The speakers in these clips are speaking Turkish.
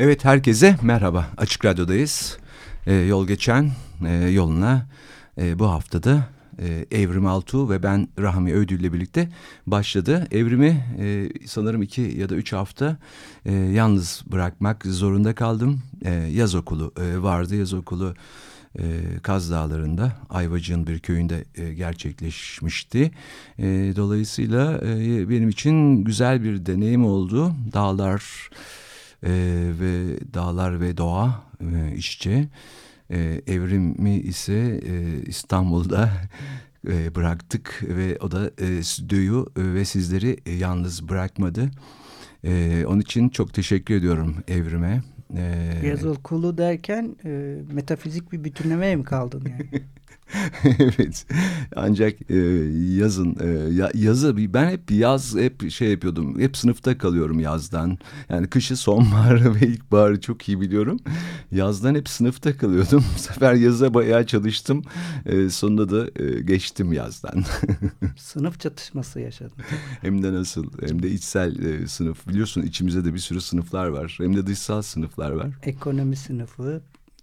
Evet herkese merhaba. Açık Radyo'dayız. Ee, yol geçen e, yoluna e, bu haftada e, Evrim Altuğ ve ben Rahmi Ödül ile birlikte başladı. Evrimi e, sanırım iki ya da üç hafta e, yalnız bırakmak zorunda kaldım. E, yaz okulu e, vardı. Yaz okulu e, Kaz Dağları'nda Ayvacık'ın bir köyünde e, gerçekleşmişti. E, dolayısıyla e, benim için güzel bir deneyim oldu. Dağlar e, ve dağlar ve doğa e, işçe. E, evrimi ise e, İstanbul'da e, bıraktık ve o da e, stüdyoyu ve sizleri e, yalnız bırakmadı. E, onun için çok teşekkür ediyorum evrime. E, Yaz okulu derken e, metafizik bir bütünlemeye mi kaldın yani? evet. Ancak e, yazın e, ya, yazı ben hep yaz hep şey yapıyordum. Hep sınıfta kalıyorum yazdan. Yani kışı sonbaharı ve ilkbaharı çok iyi biliyorum. Yazdan hep sınıfta kalıyordum. Bu sefer yaza bayağı çalıştım. E, sonunda da e, geçtim yazdan. Sınıf çatışması yaşadım. Hem de nasıl? Hem de içsel e, sınıf. Biliyorsun içimizde de bir sürü sınıflar var. Hem de dışsal sınıflar var. Ekonomi sınıfı,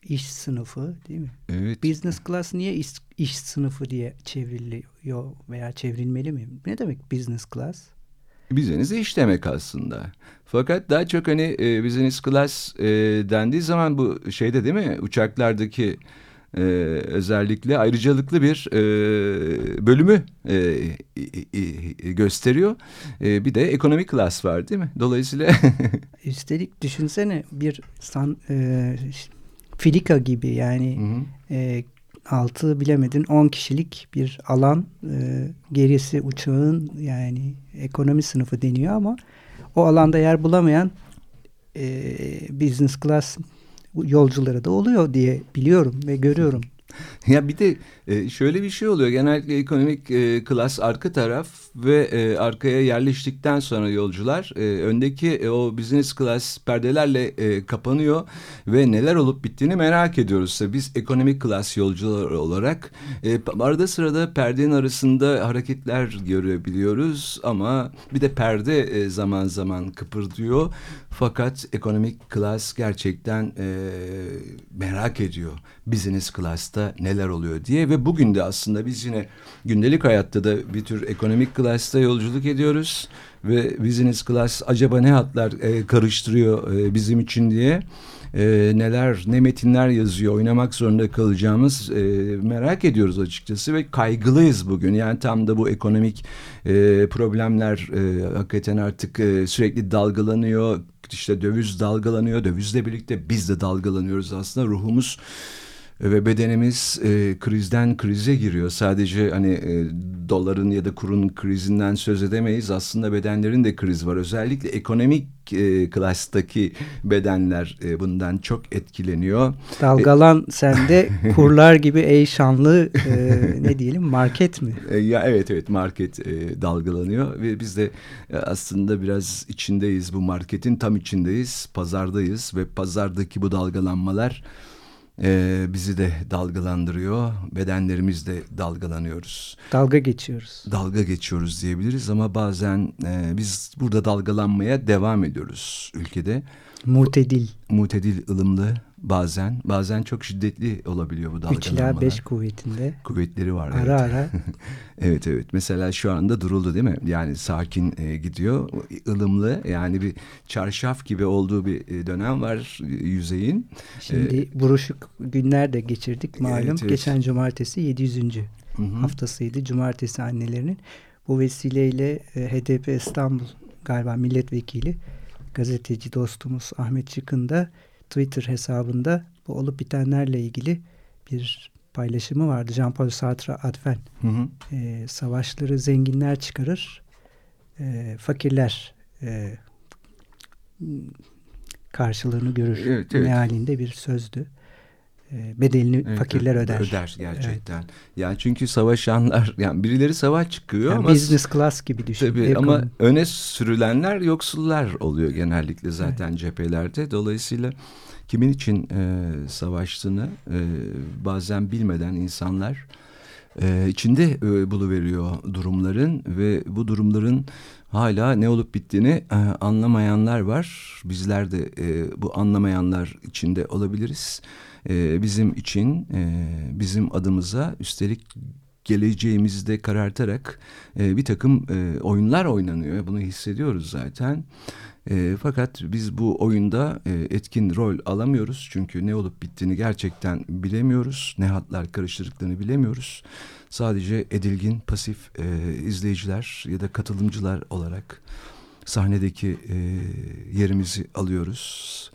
iş sınıfı değil mi? Evet. Business class niye iş, iş sınıfı diye çevriliyor veya çevrilmeli mi? Ne demek business class? Business iş demek aslında. Fakat daha çok hani e, business class e, dendiği zaman bu şeyde değil mi uçaklardaki e, özellikle ayrıcalıklı bir e, bölümü e, e, gösteriyor. E, bir de ekonomik class var değil mi? Dolayısıyla üstelik düşünsene bir san, e, filika gibi yani hı hı. E, altı bilemedin 10 kişilik bir alan e, gerisi uçağın yani ekonomi sınıfı deniyor ama o alanda yer bulamayan e, business class yolcuları da oluyor diye biliyorum ve görüyorum. Ya bir de e, şöyle bir şey oluyor. Genellikle ekonomik e, klas arka taraf ve e, arkaya yerleştikten sonra yolcular öndeki o business class perdelerle kapanıyor ve neler olup bittiğini merak ediyoruz. Biz ekonomik klas yolcular olarak arada sırada perdenin arasında hareketler görebiliyoruz ama bir de perde zaman zaman kıpırdıyor. Fakat ekonomik klas gerçekten merak ediyor business class'ta neler oluyor diye ve bugün de aslında biz yine gündelik hayatta da bir tür ekonomik class'ta yolculuk ediyoruz. Ve business class acaba ne hatlar e, karıştırıyor e, bizim için diye e, neler ne metinler yazıyor oynamak zorunda kalacağımız e, merak ediyoruz açıkçası ve kaygılıyız bugün. Yani tam da bu ekonomik e, problemler e, hakikaten artık e, sürekli dalgalanıyor. İşte döviz dalgalanıyor dövizle birlikte biz de dalgalanıyoruz aslında. Ruhumuz ve bedenimiz e, krizden krize giriyor. Sadece hani e, doların ya da kurun krizinden söz edemeyiz. Aslında bedenlerin de kriz var. Özellikle ekonomik e, klastaki bedenler e, bundan çok etkileniyor. Dalgalan e, sende kurlar gibi ey şanlı e, ne diyelim market mi? E, ya evet evet market e, dalgalanıyor ve biz de e, aslında biraz içindeyiz bu marketin tam içindeyiz. Pazardayız ve pazardaki bu dalgalanmalar e, bizi de dalgalandırıyor. Bedenlerimiz de dalgalanıyoruz. Dalga geçiyoruz. Dalga geçiyoruz diyebiliriz ama bazen e, biz burada dalgalanmaya devam ediyoruz ülkede. Mutedil. Mutedil, ılımlı bazen. Bazen çok şiddetli olabiliyor bu dalgalanmalar. 3 ila 5 kuvvetinde. Kuvvetleri var. Ara evet. ara. evet evet. Mesela şu anda duruldu değil mi? Yani sakin e, gidiyor. ılımlı yani bir çarşaf gibi olduğu bir e, dönem var yüzeyin. Şimdi ee, buruşuk günler de geçirdik malum. Evet, evet. Geçen cumartesi 700. Hı -hı. haftasıydı. Cumartesi annelerinin. Bu vesileyle e, HDP İstanbul galiba milletvekili gazeteci dostumuz Ahmet Çıkın da Twitter hesabında bu olup bitenlerle ilgili bir paylaşımı vardı. Jean-Paul Sartre atfen. Hı hı. E, savaşları zenginler çıkarır, e, fakirler e, karşılığını görür evet, evet. mealinde bir sözdü. E, bedelini evet, fakirler öder. Öder gerçekten. Evet. Yani çünkü savaşanlar yani birileri savaş çıkıyor yani ama business class gibi düşün. Tabii ama konu. öne sürülenler yoksullar oluyor genellikle zaten evet. cephelerde. Dolayısıyla kimin için e, savaştığını e, bazen bilmeden insanlar e, içinde e, buluveriyor durumların ve bu durumların hala ne olup bittiğini e, anlamayanlar var. Bizler de e, bu anlamayanlar içinde olabiliriz. E, bizim için, e, bizim adımıza üstelik geleceğimizde karartarak e, bir takım e, oyunlar oynanıyor. Bunu hissediyoruz zaten. E, fakat biz bu oyunda e, etkin rol alamıyoruz. Çünkü ne olup bittiğini gerçekten bilemiyoruz. Ne hatlar karıştırdıklarını bilemiyoruz. Sadece edilgin, pasif e, izleyiciler ya da katılımcılar olarak sahnedeki e, yerimizi alıyoruz.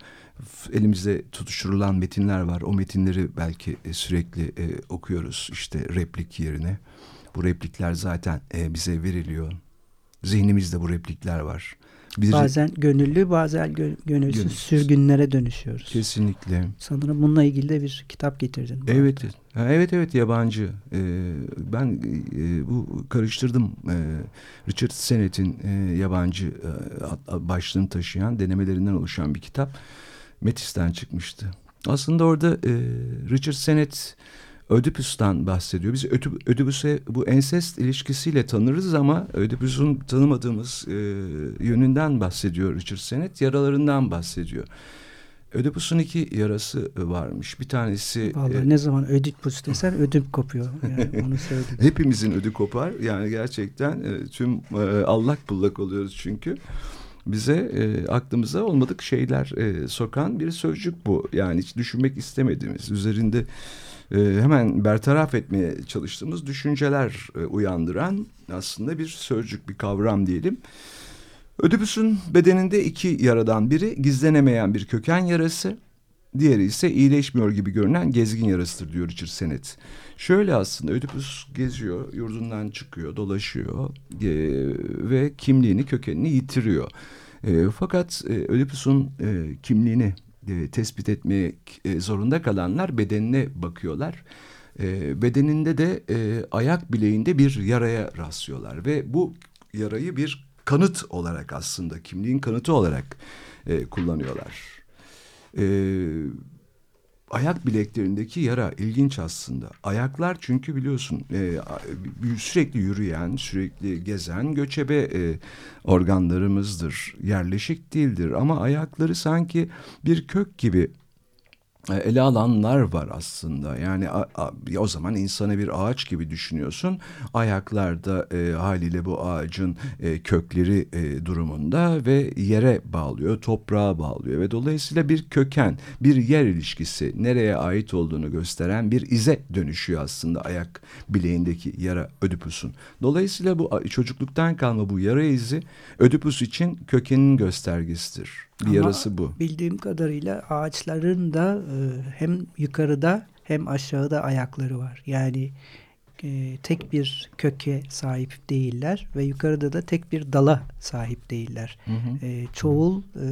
Elimizde tutuşturulan metinler var. O metinleri belki e, sürekli e, okuyoruz. İşte replik yerine. Bu replikler zaten e, bize veriliyor. Zihnimizde bu replikler var. Bir, bazen gönüllü bazen gö gönülsüz gönüllüsüz. sürgünlere dönüşüyoruz. Kesinlikle. Sanırım bununla ilgili de bir kitap getirdin. Evet. Evet evet yabancı. Ee, ben e, bu karıştırdım. Ee, Richard Sennett'in e, yabancı e, başlığını taşıyan denemelerinden oluşan bir kitap. Metis'ten çıkmıştı. Aslında orada e, Richard Sennett Ödipus'tan bahsediyor. Biz Ödipus'e bu ensest ilişkisiyle tanırız ama Ödipus'un tanımadığımız e, yönünden bahsediyor Richard Sennett. Yaralarından bahsediyor. Ödipus'un iki yarası varmış. Bir tanesi... Vallahi e, ne zaman Ödipus desen ödüm kopuyor. Yani onu söyledim. Hepimizin ödü kopar. Yani gerçekten e, tüm e, allak bullak oluyoruz çünkü. Bize e, aklımıza olmadık şeyler e, sokan bir sözcük bu. Yani hiç düşünmek istemediğimiz, üzerinde e, hemen bertaraf etmeye çalıştığımız düşünceler e, uyandıran aslında bir sözcük, bir kavram diyelim. Ödipus'un bedeninde iki yaradan biri gizlenemeyen bir köken yarası, diğeri ise iyileşmiyor gibi görünen gezgin yarasıdır diyor Richard Sennett. Şöyle aslında Ödipus geziyor, yurdundan çıkıyor, dolaşıyor e, ve kimliğini, kökenini yitiriyor. E, fakat e, Ödipus'un e, kimliğini e, tespit etmek e, zorunda kalanlar bedenine bakıyorlar. E, bedeninde de e, ayak bileğinde bir yaraya rastlıyorlar ve bu yarayı bir kanıt olarak aslında kimliğin kanıtı olarak e, kullanıyorlar. E, ayak bileklerindeki yara ilginç aslında. Ayaklar çünkü biliyorsun e, sürekli yürüyen, sürekli gezen göçebe e, organlarımızdır. Yerleşik değildir ama ayakları sanki bir kök gibi ele alanlar var aslında. Yani o zaman insanı bir ağaç gibi düşünüyorsun. Ayaklarda e, haliyle bu ağacın e, kökleri e, durumunda ve yere bağlıyor, toprağa bağlıyor ve dolayısıyla bir köken, bir yer ilişkisi nereye ait olduğunu gösteren bir ize dönüşüyor aslında ayak bileğindeki yara Ödipus'un. Dolayısıyla bu çocukluktan kalma bu yara izi Ödipus için kökenin göstergesidir bir Ama yarası bu. bildiğim kadarıyla ağaçların da e, hem yukarıda hem aşağıda ayakları var. Yani e, tek bir köke sahip değiller ve yukarıda da tek bir dala sahip değiller. Hı hı. E, çoğul e,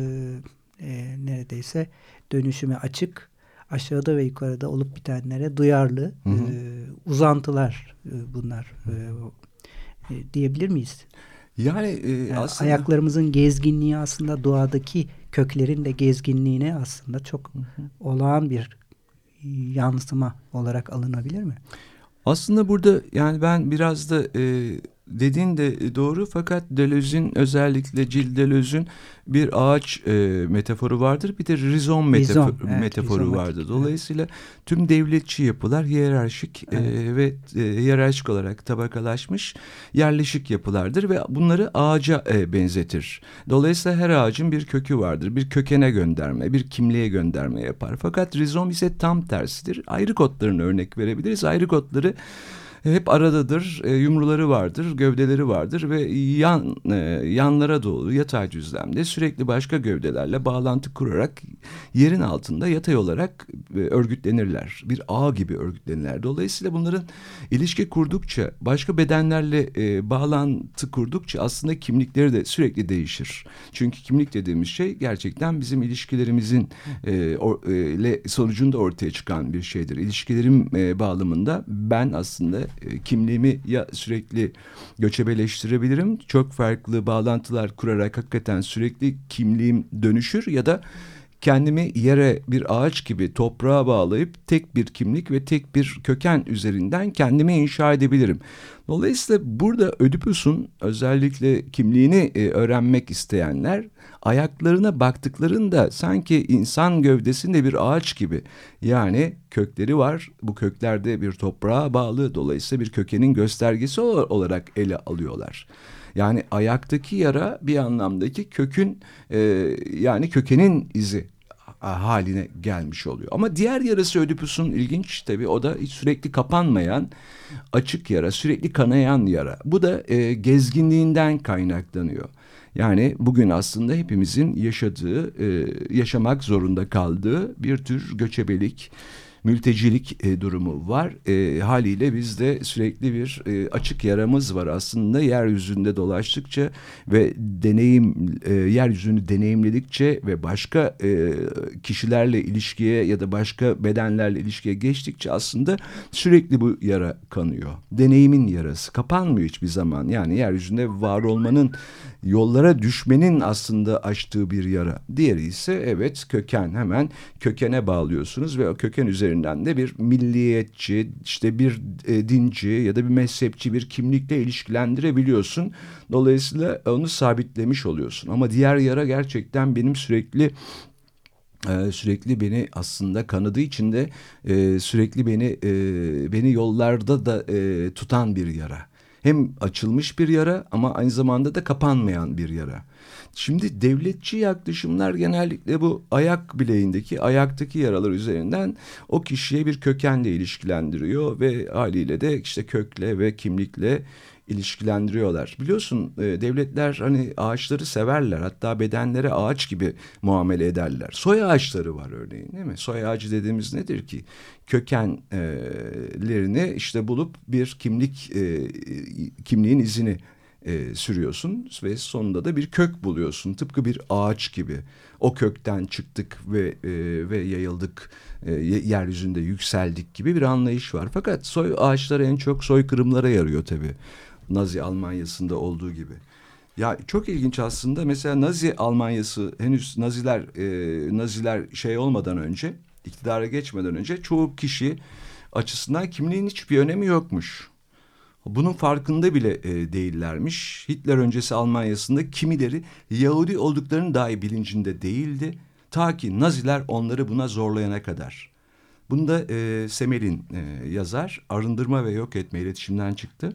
e, neredeyse dönüşüme açık aşağıda ve yukarıda olup bitenlere duyarlı hı hı. E, uzantılar e, bunlar e, e, diyebilir miyiz? Yani, e, yani aslında ayaklarımızın gezginliği aslında doğadaki köklerin de gezginliğine aslında çok hı hı. olağan bir yansıma olarak alınabilir mi? Aslında burada yani ben biraz da e, dediğin de doğru fakat Deleuze'ün özellikle Jill Deleuze'ün bir ağaç e, metaforu vardır. Bir de rizom, metafor, evet, metaforu vardır. Dolayısıyla evet. tüm devletçi yapılar hiyerarşik e, evet. e, ve e, hiyerarşik olarak tabakalaşmış yerleşik yapılardır ve bunları ağaca e, benzetir. Dolayısıyla her ağacın bir kökü vardır. Bir kökene gönderme, bir kimliğe gönderme yapar. Fakat rizom ise tam tersidir. Ayrı kotlarını örnek verebiliriz. Ayrı kotları hep aradadır, e, yumruları vardır, gövdeleri vardır ve yan e, yanlara doğru yatay düzlemde sürekli başka gövdelerle bağlantı kurarak yerin altında yatay olarak e, örgütlenirler. Bir ağ gibi örgütlenirler. Dolayısıyla bunların ilişki kurdukça, başka bedenlerle e, bağlantı kurdukça aslında kimlikleri de sürekli değişir. Çünkü kimlik dediğimiz şey gerçekten bizim ilişkilerimizin e, or, e, sonucunda ortaya çıkan bir şeydir. İlişkilerim e, bağlamında ben aslında e, kimliğimi ya sürekli göçebeleştirebilirim. Çok farklı bağlantılar kurarak hakikaten sürekli kimliğim dönüşür ya da kendimi yere bir ağaç gibi toprağa bağlayıp tek bir kimlik ve tek bir köken üzerinden kendimi inşa edebilirim. Dolayısıyla burada Ödipus'un özellikle kimliğini e, öğrenmek isteyenler ayaklarına baktıklarında sanki insan gövdesinde bir ağaç gibi yani kökleri var bu köklerde bir toprağa bağlı dolayısıyla bir kökenin göstergesi olarak ele alıyorlar. Yani ayaktaki yara bir anlamdaki kökün e, yani kökenin izi haline gelmiş oluyor. Ama diğer yarası Ödipus'un ilginç tabii o da sürekli kapanmayan açık yara, sürekli kanayan yara. Bu da e, gezginliğinden kaynaklanıyor. Yani bugün aslında hepimizin yaşadığı, e, yaşamak zorunda kaldığı bir tür göçebelik, mültecilik e, durumu var. E, haliyle bizde sürekli bir e, açık yaramız var aslında yeryüzünde dolaştıkça ve deneyim e, yeryüzünü deneyimledikçe ve başka e, kişilerle ilişkiye ya da başka bedenlerle ilişkiye geçtikçe aslında sürekli bu yara kanıyor. Deneyimin yarası kapanmıyor hiçbir zaman. Yani yeryüzünde var olmanın yollara düşmenin aslında açtığı bir yara. Diğeri ise evet köken hemen kökene bağlıyorsunuz ve o köken üzerinden de bir milliyetçi işte bir e, dinci ya da bir mezhepçi bir kimlikle ilişkilendirebiliyorsun. Dolayısıyla onu sabitlemiş oluyorsun. Ama diğer yara gerçekten benim sürekli ee, sürekli beni aslında kanadığı için de e, sürekli beni e, beni yollarda da e, tutan bir yara hem açılmış bir yara ama aynı zamanda da kapanmayan bir yara. Şimdi devletçi yaklaşımlar genellikle bu ayak bileğindeki, ayaktaki yaralar üzerinden o kişiye bir kökenle ilişkilendiriyor ve haliyle de işte kökle ve kimlikle ilişkilendiriyorlar. Biliyorsun e, devletler hani ağaçları severler. Hatta bedenlere ağaç gibi muamele ederler. Soy ağaçları var örneğin değil mi? Soy ağacı dediğimiz nedir ki? Kökenlerini işte bulup bir kimlik e, kimliğin izini e, sürüyorsun ve sonunda da bir kök buluyorsun. Tıpkı bir ağaç gibi. O kökten çıktık ve e, ve yayıldık, e, yeryüzünde yükseldik gibi bir anlayış var. Fakat soy ağaçları en çok soykırımlara yarıyor tabii. Nazi Almanya'sında olduğu gibi. Ya çok ilginç aslında mesela Nazi Almanya'sı henüz Naziler e, Naziler şey olmadan önce iktidara geçmeden önce çoğu kişi açısından kimliğin hiçbir önemi yokmuş. Bunun farkında bile e, değillermiş. Hitler öncesi Almanya'sında kimileri Yahudi olduklarının dahi bilincinde değildi. Ta ki Naziler onları buna zorlayana kadar. Bunu da e, Semel'in e, yazar. Arındırma ve yok etme iletişimden çıktı.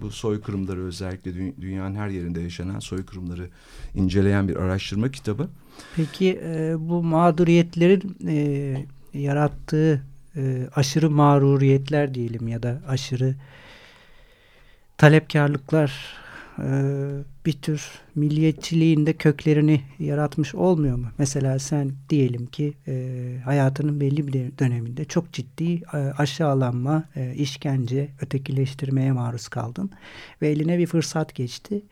Bu soykırımları özellikle dü dünyanın her yerinde yaşanan soykırımları inceleyen bir araştırma kitabı. Peki e, bu mağduriyetlerin e, yarattığı e, aşırı mağruriyetler diyelim ya da aşırı talepkarlıklar e, bir tür milliyetçiliğin de köklerini yaratmış olmuyor mu? Mesela sen diyelim ki e, hayatının belli bir döneminde çok ciddi e, aşağılanma, e, işkence, ötekileştirmeye maruz kaldın ve eline bir fırsat geçti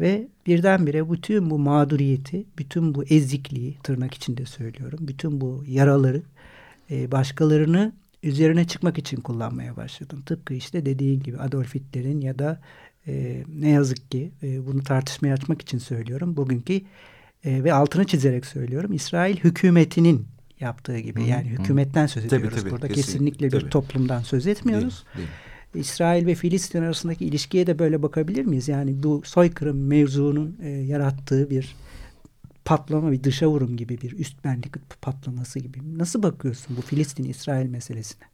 ve birdenbire bütün bu mağduriyeti, bütün bu ezikliği tırnak içinde söylüyorum, bütün bu yaraları e, başkalarını üzerine çıkmak için kullanmaya başladın. Tıpkı işte dediğin gibi Adolf Hitler'in ya da e, ne yazık ki e, bunu tartışmaya açmak için söylüyorum. Bugünkü e, ve altını çizerek söylüyorum. İsrail hükümetinin yaptığı gibi. Hı, yani hükümetten söz ediyoruz tabii, tabii, burada. Kesinlikle, kesinlikle tabii. bir toplumdan söz etmiyoruz. Değil, değil. İsrail ve Filistin arasındaki ilişkiye de böyle bakabilir miyiz? Yani bu soykırım mevzunun e, yarattığı bir patlama, bir dışa vurum gibi bir üst benlik patlaması gibi. Nasıl bakıyorsun bu Filistin-İsrail meselesine?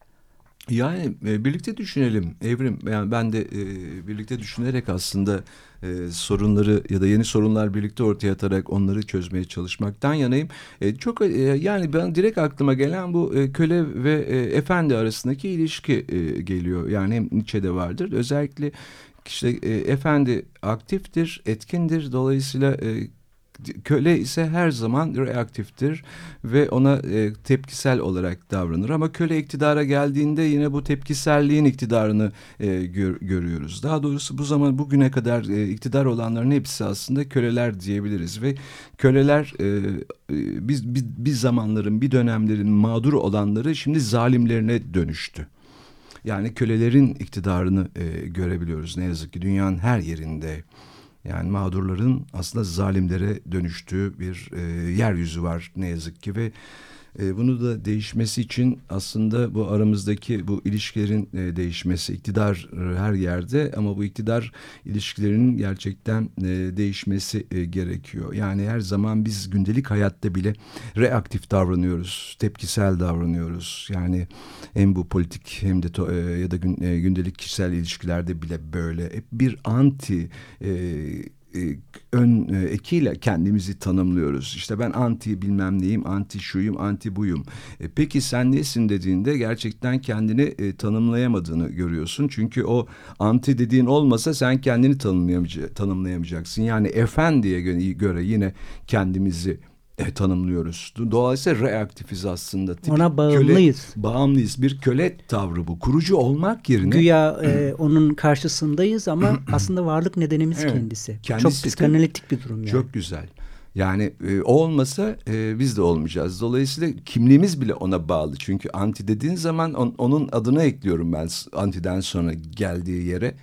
Yani e, birlikte düşünelim Evrim. Yani ben de e, birlikte düşünerek aslında e, sorunları ya da yeni sorunlar birlikte ortaya atarak onları çözmeye çalışmaktan yanayım. E, çok e, yani ben direkt aklıma gelen bu e, köle ve e, efendi arasındaki ilişki e, geliyor. Yani hem Nietzsche'de vardır. Özellikle işte e, efendi aktiftir, etkindir. Dolayısıyla e, Köle ise her zaman reaktiftir ve ona e, tepkisel olarak davranır. Ama köle iktidara geldiğinde yine bu tepkiselliğin iktidarını e, gör, görüyoruz. Daha doğrusu bu zaman bugüne kadar e, iktidar olanların hepsi aslında köleler diyebiliriz ve köleler e, e, biz, biz, biz zamanların bir dönemlerin mağdur olanları şimdi zalimlerine dönüştü. Yani kölelerin iktidarını e, görebiliyoruz ne yazık ki dünyanın her yerinde. Yani mağdurların aslında zalimlere dönüştüğü bir e, yeryüzü var ne yazık ki ve e, bunu da değişmesi için aslında bu aramızdaki bu ilişkilerin e, değişmesi, iktidar e, her yerde ama bu iktidar ilişkilerinin gerçekten değişmesi gerekiyor. Yani her zaman biz gündelik hayatta bile reaktif davranıyoruz, tepkisel davranıyoruz. Yani hem bu politik hem de ya da gün, gündelik kişisel ilişkilerde bile böyle. Bir anti e, ön e, ekiyle kendimizi tanımlıyoruz. İşte ben anti bilmem neyim, anti şuyum, anti buyum. E, peki sen nesin dediğinde gerçekten kendini e, tanımlayamadığını görüyorsun. Çünkü o anti dediğin olmasa sen kendini tanımlayamayacaksın. Yani efendiye göre yine kendimizi e, tanımlıyoruz. Dolayısıyla reaktifiz aslında. Tipik Ona bağımlıyız. Köle, bağımlıyız. Bir köle tavrı bu. Kurucu olmak yerine. Güya e, onun karşısındayız ama aslında varlık nedenimiz evet, kendisi. kendisi. Çok psikanalitik bir durum yani. Çok güzel. Yani e, o olmasa e, biz de olmayacağız. Dolayısıyla kimliğimiz bile ona bağlı. Çünkü anti dediğin zaman on, onun adını ekliyorum ben antiden sonra geldiği yere.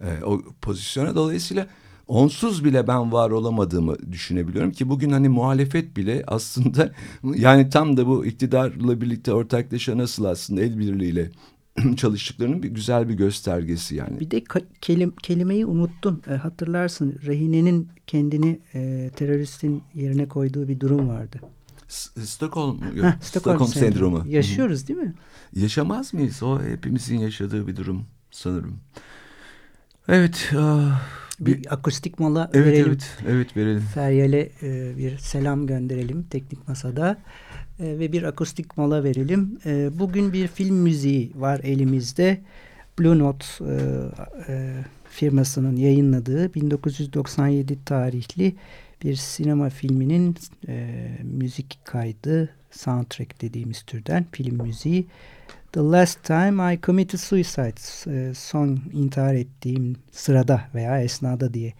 E, o pozisyona. Dolayısıyla onsuz bile ben var olamadığımı düşünebiliyorum ki bugün hani muhalefet bile aslında yani tam da bu iktidarla birlikte ortaklaşa nasıl aslında el birliğiyle çalıştıklarının bir güzel bir göstergesi yani. Bir de kelim, kelimeyi unuttun. E, hatırlarsın rehinenin kendini e, teröristin yerine koyduğu bir durum vardı. Stockholm, Heh, Stockholm, Stockholm sendromu. sendromu. Yaşıyoruz değil mi? Yaşamaz mıyız? O hepimizin yaşadığı bir durum sanırım. Evet. Uh bir, bir akustik mola evet, verelim. Evet, evet verelim. Feryal'e e, bir selam gönderelim teknik masada e, ve bir akustik mola verelim. E, bugün bir film müziği var elimizde. Blue Note e, e, firmasının yayınladığı 1997 tarihli bir sinema filminin e, müzik kaydı soundtrack dediğimiz türden film müziği. The Last Time I Committed Suicide e, son intihar ettiğim sırada veya esnada diye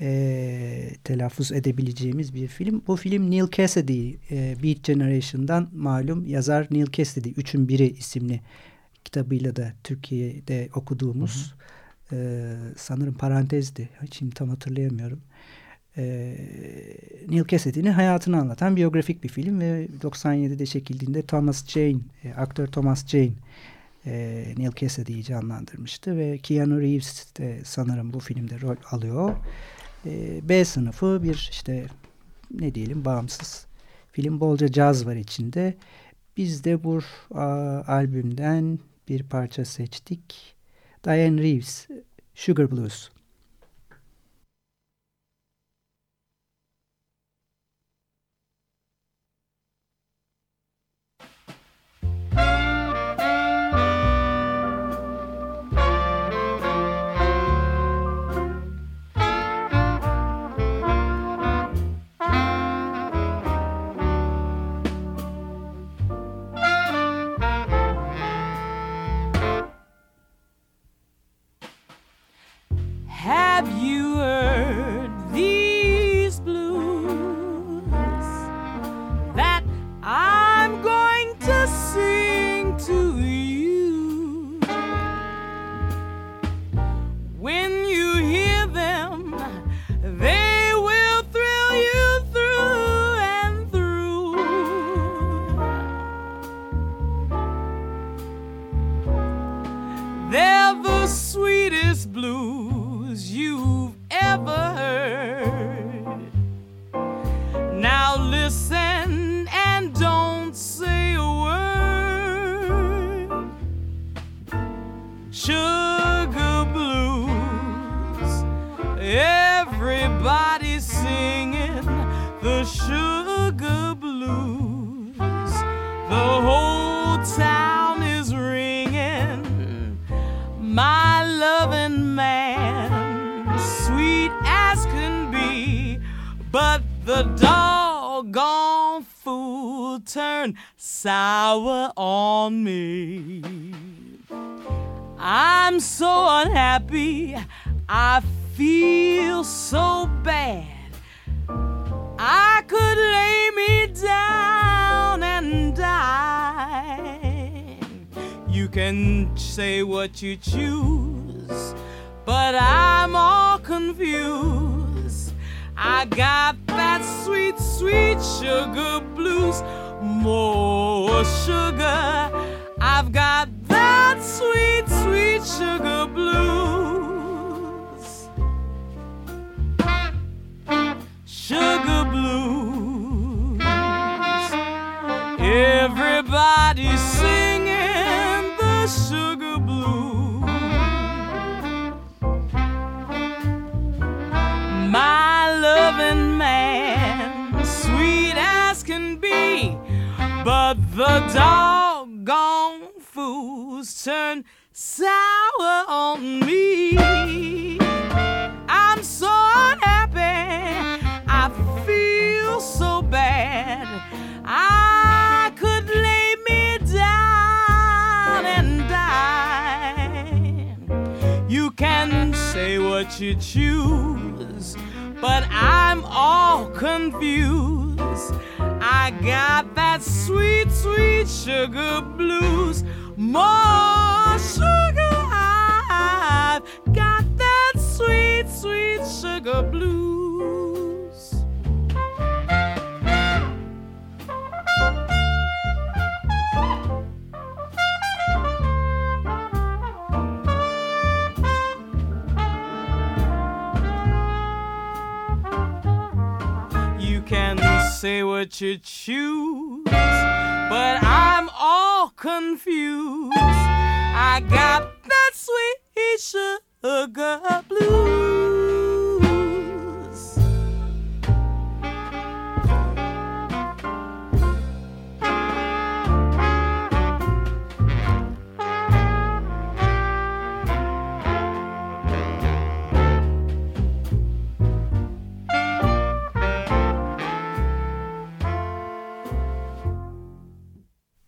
e, telaffuz edebileceğimiz bir film. Bu film Neil Cassidy, e, Beat Generation'dan malum yazar Neil Cassidy, Üçün Biri isimli kitabıyla da Türkiye'de okuduğumuz hı hı. E, sanırım parantezdi. Şimdi tam hatırlayamıyorum e, Neil Cassidy'nin hayatını anlatan biyografik bir film ve 97'de çekildiğinde Thomas Jane, e, aktör Thomas Jane e, Neil Cassidy'yi canlandırmıştı ve Keanu Reeves de sanırım bu filmde rol alıyor. E, B sınıfı bir işte ne diyelim bağımsız film bolca caz var içinde. Biz de bu albümden bir parça seçtik. Diane Reeves, Sugar Blues. have you say what you choose, but I'm all confused. I got that sweet, sweet sugar blues. More sugar. I've got the doggone fools turn sour on me. I'm so unhappy, I feel so bad. I could lay me down and die. You can say what you choose, but I'm all confused. I got that sweet, sweet sugar blues. More sugar, I've got that sweet, sweet sugar blues. Say what you choose, but I'm all confused. I got that sweet sugar blues.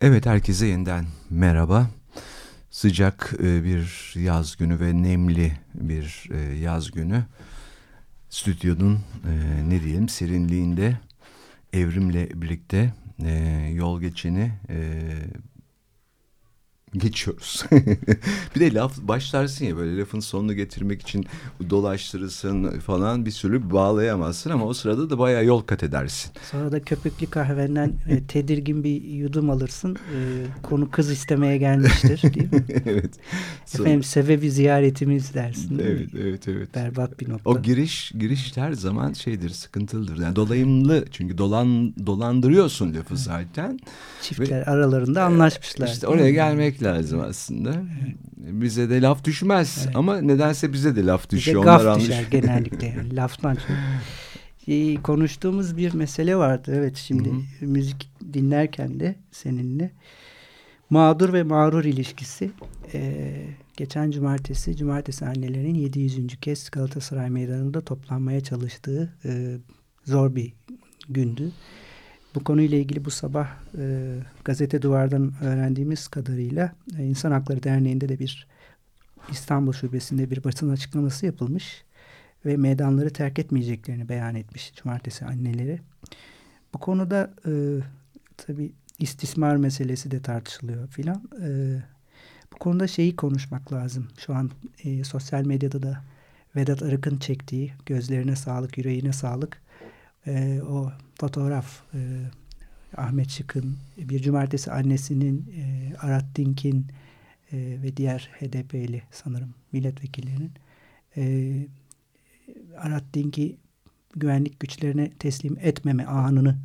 Evet herkese yeniden merhaba. Sıcak e, bir yaz günü ve nemli bir e, yaz günü. Stüdyonun e, ne diyelim serinliğinde evrimle birlikte yol geçeni geçiyoruz. bir de laf başlarsın ya böyle lafın sonunu getirmek için dolaştırırsın falan bir sürü bağlayamazsın ama o sırada da bayağı yol kat edersin. Sonra da köpüklü kahvenden e, tedirgin bir yudum alırsın. E, konu kız istemeye gelmiştir değil mi? evet. Efendim sebebi ziyaretimiz dersin. Evet, evet, evet. Berbat bir nokta. O giriş giriş her zaman şeydir, sıkıntılıdır. Yani dolayımlı çünkü dolan dolandırıyorsun lafı zaten. Çiftler Ve, aralarında anlaşmışlar. İşte oraya gelmek lazım aslında. Bize de laf düşmez evet. ama nedense bize de laf düşüyor. Bize gaf düşer genellikle. Yani. Laftan çok. Ee, konuştuğumuz bir mesele vardı. Evet şimdi Hı -hı. müzik dinlerken de seninle mağdur ve mağrur ilişkisi. Ee, geçen cumartesi, cumartesi annelerin 700. kez Galatasaray Meydanı'nda toplanmaya çalıştığı e, zor bir gündü. Bu konuyla ilgili bu sabah e, gazete duvardan öğrendiğimiz kadarıyla e, İnsan Hakları Derneği'nde de bir İstanbul Şubesi'nde bir basın açıklaması yapılmış ve meydanları terk etmeyeceklerini beyan etmiş cumartesi anneleri. Bu konuda e, tabii istismar meselesi de tartışılıyor filan. E, bu konuda şeyi konuşmak lazım. Şu an e, sosyal medyada da Vedat Arık'ın çektiği gözlerine sağlık, yüreğine sağlık e, o fotoğraf e, Ahmet Şık'ın bir cumartesi annesinin e, Arat Dink'in e, ve diğer HDP'li sanırım milletvekillerinin e, Arat Dink'i güvenlik güçlerine teslim etmeme anını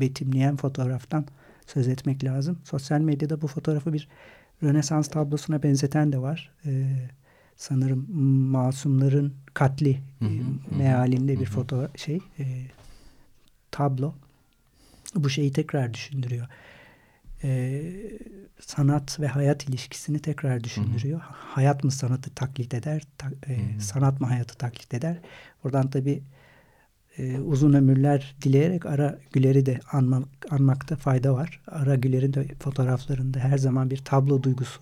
betimleyen fotoğraftan söz etmek lazım. Sosyal medyada bu fotoğrafı bir Rönesans tablosuna benzeten de var. Ee, sanırım masumların katli hı hı, e, mealinde hı, bir foto şey e, tablo. Bu şeyi tekrar düşündürüyor. E, sanat ve hayat ilişkisini tekrar düşündürüyor. Hı hı. Hayat mı sanatı taklit eder, ta, e, hı hı. sanat mı hayatı taklit eder? Buradan tabii e, uzun ömürler dileyerek Ara Güler'i de anmak, anmakta fayda var. Ara Güler'in de fotoğraflarında her zaman bir tablo duygusu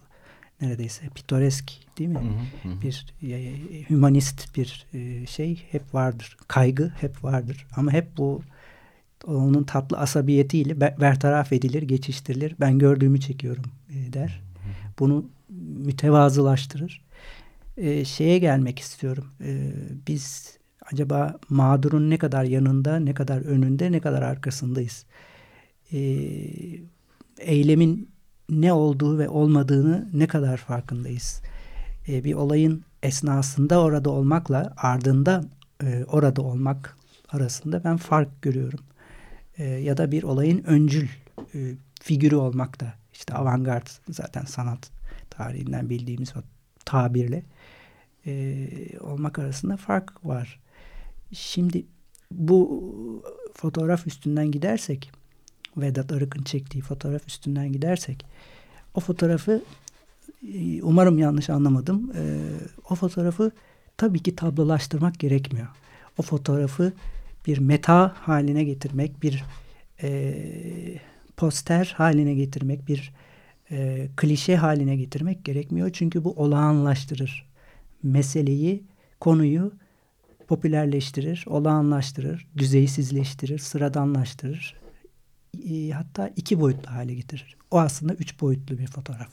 neredeyse pitoresk değil mi? Hı hı hı. Bir e, humanist bir e, şey hep vardır. Kaygı hep vardır. Ama hep bu onun tatlı asabiyetiyle bertaraf edilir, geçiştirilir. Ben gördüğümü çekiyorum e, der. Bunu mütevazılaştırır. E, şeye gelmek istiyorum. E, biz acaba mağdurun ne kadar yanında, ne kadar önünde, ne kadar arkasındayız? E, eylemin ne olduğu ve olmadığını ne kadar farkındayız? E, bir olayın esnasında orada olmakla ardında e, orada olmak arasında ben fark görüyorum. E, ya da bir olayın öncül e, figürü olmakta. İşte avantgard zaten sanat tarihinden bildiğimiz o tabirle e, olmak arasında fark var. Şimdi bu fotoğraf üstünden gidersek Vedat Arık'ın çektiği fotoğraf üstünden gidersek o fotoğrafı e, umarım yanlış anlamadım. E, o fotoğrafı tabii ki tablolaştırmak gerekmiyor. O fotoğrafı bir meta haline getirmek, bir e, poster haline getirmek, bir e, klişe haline getirmek gerekmiyor. Çünkü bu olağanlaştırır. Meseleyi, konuyu popülerleştirir, olağanlaştırır, düzeysizleştirir, sıradanlaştırır. E, hatta iki boyutlu hale getirir. O aslında üç boyutlu bir fotoğraf.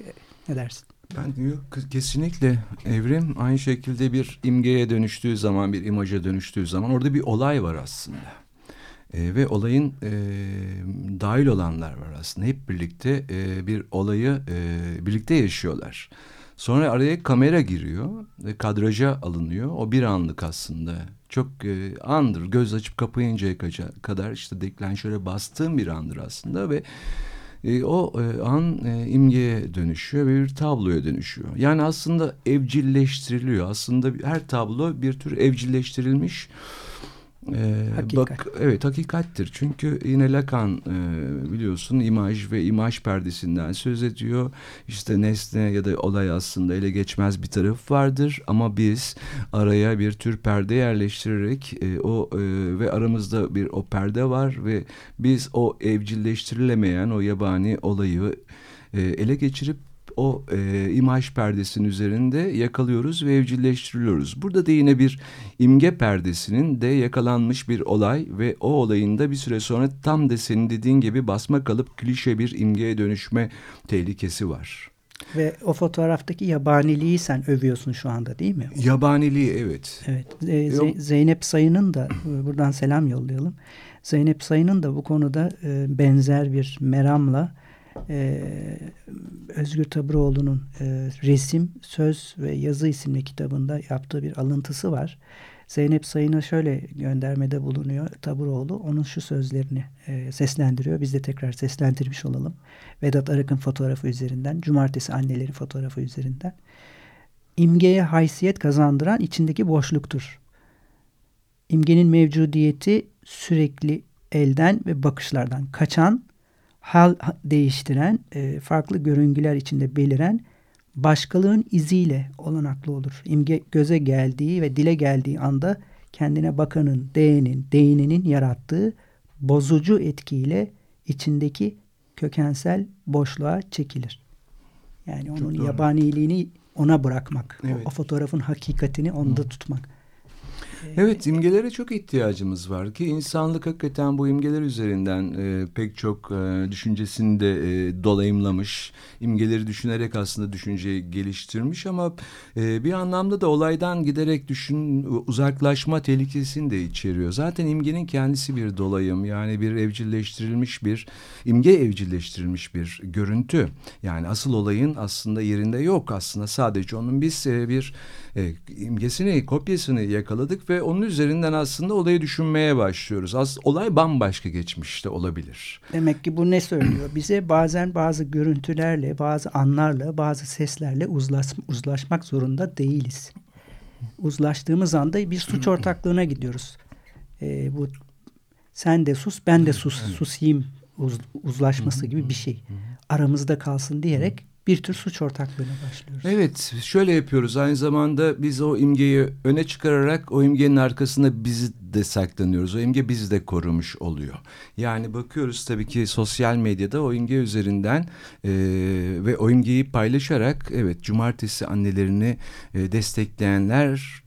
E, ne dersin? Ben kesinlikle evrim aynı şekilde bir imgeye dönüştüğü zaman, bir imaja dönüştüğü zaman orada bir olay var aslında. E, ve olayın e, dahil olanlar var aslında. Hep birlikte e, bir olayı e, birlikte yaşıyorlar. Sonra araya kamera giriyor ve kadraja alınıyor. O bir anlık aslında. Çok e, andır. Göz açıp kapayıncaya kadar işte deklanşöre bastığım bir andır aslında ve e, o e, an e, imgeye dönüşüyor ve bir tabloya dönüşüyor. Yani aslında evcilleştiriliyor. Aslında her tablo bir tür evcilleştirilmiş ee, Hakikat. Bak, evet hakikattir. Çünkü yine Lacan e, biliyorsun imaj ve imaj perdesinden söz ediyor. İşte nesne ya da olay aslında ele geçmez bir taraf vardır ama biz araya bir tür perde yerleştirerek e, o e, ve aramızda bir o perde var ve biz o evcilleştirilemeyen o yabani olayı e, ele geçirip o e, imaj perdesinin üzerinde yakalıyoruz ve evcilleştiriliyoruz. Burada da yine bir imge perdesinin de yakalanmış bir olay ve o olayın da bir süre sonra tam da senin dediğin gibi basma kalıp klişe bir imgeye dönüşme tehlikesi var. Ve o fotoğraftaki yabaniliği sen övüyorsun şu anda değil mi? Yabaniliği evet. Evet. E, Zeynep Sayın'ın da e, buradan selam yollayalım. Zeynep Sayın'ın da bu konuda e, benzer bir meramla e, Özgür Taburoğlu'nun e, Resim, Söz ve Yazı isimli kitabında yaptığı bir alıntısı var. Zeynep Sayın'a şöyle göndermede bulunuyor Taburoğlu. Onun şu sözlerini e, seslendiriyor. Biz de tekrar seslendirmiş olalım. Vedat Arık'ın fotoğrafı üzerinden, Cumartesi anneleri fotoğrafı üzerinden. İmgeye haysiyet kazandıran içindeki boşluktur. İmgenin mevcudiyeti sürekli elden ve bakışlardan kaçan hal değiştiren, e, farklı görüngüler içinde beliren başkalığın iziyle olanaklı olur. İmge göze geldiği ve dile geldiği anda kendine bakanın, değenin, değininin yarattığı bozucu etkiyle içindeki kökensel boşluğa çekilir. Yani onun yabaniliğini ona bırakmak, evet. o, o fotoğrafın hakikatini onda Hı. tutmak. Evet imgelere çok ihtiyacımız var ki insanlık hakikaten bu imgeler üzerinden e, pek çok e, düşüncesini de e, dolayımlamış. İmgeleri düşünerek aslında düşünceyi geliştirmiş ama e, bir anlamda da olaydan giderek düşün uzaklaşma tehlikesini de içeriyor. Zaten imgenin kendisi bir dolayım yani bir evcilleştirilmiş bir imge evcilleştirilmiş bir görüntü. Yani asıl olayın aslında yerinde yok aslında sadece onun biz e, bir e, imgesini kopyasını yakaladık ve onun üzerinden aslında olayı düşünmeye başlıyoruz. As olay bambaşka geçmişte olabilir. Demek ki bu ne söylüyor? Bize bazen bazı görüntülerle, bazı anlarla, bazı seslerle uzlaş, uzlaşmak zorunda değiliz. Uzlaştığımız anda bir suç ortaklığına gidiyoruz. Ee, bu sen de sus, ben de sus, susayım uz, uzlaşması gibi bir şey. Aramızda kalsın diyerek bir tür suç ortaklığına başlıyoruz. Evet şöyle yapıyoruz aynı zamanda biz o imgeyi öne çıkararak o imgenin arkasında bizi de saklanıyoruz. O imge bizi de korumuş oluyor. Yani bakıyoruz tabii ki sosyal medyada o imge üzerinden e, ve o imgeyi paylaşarak evet cumartesi annelerini e, destekleyenler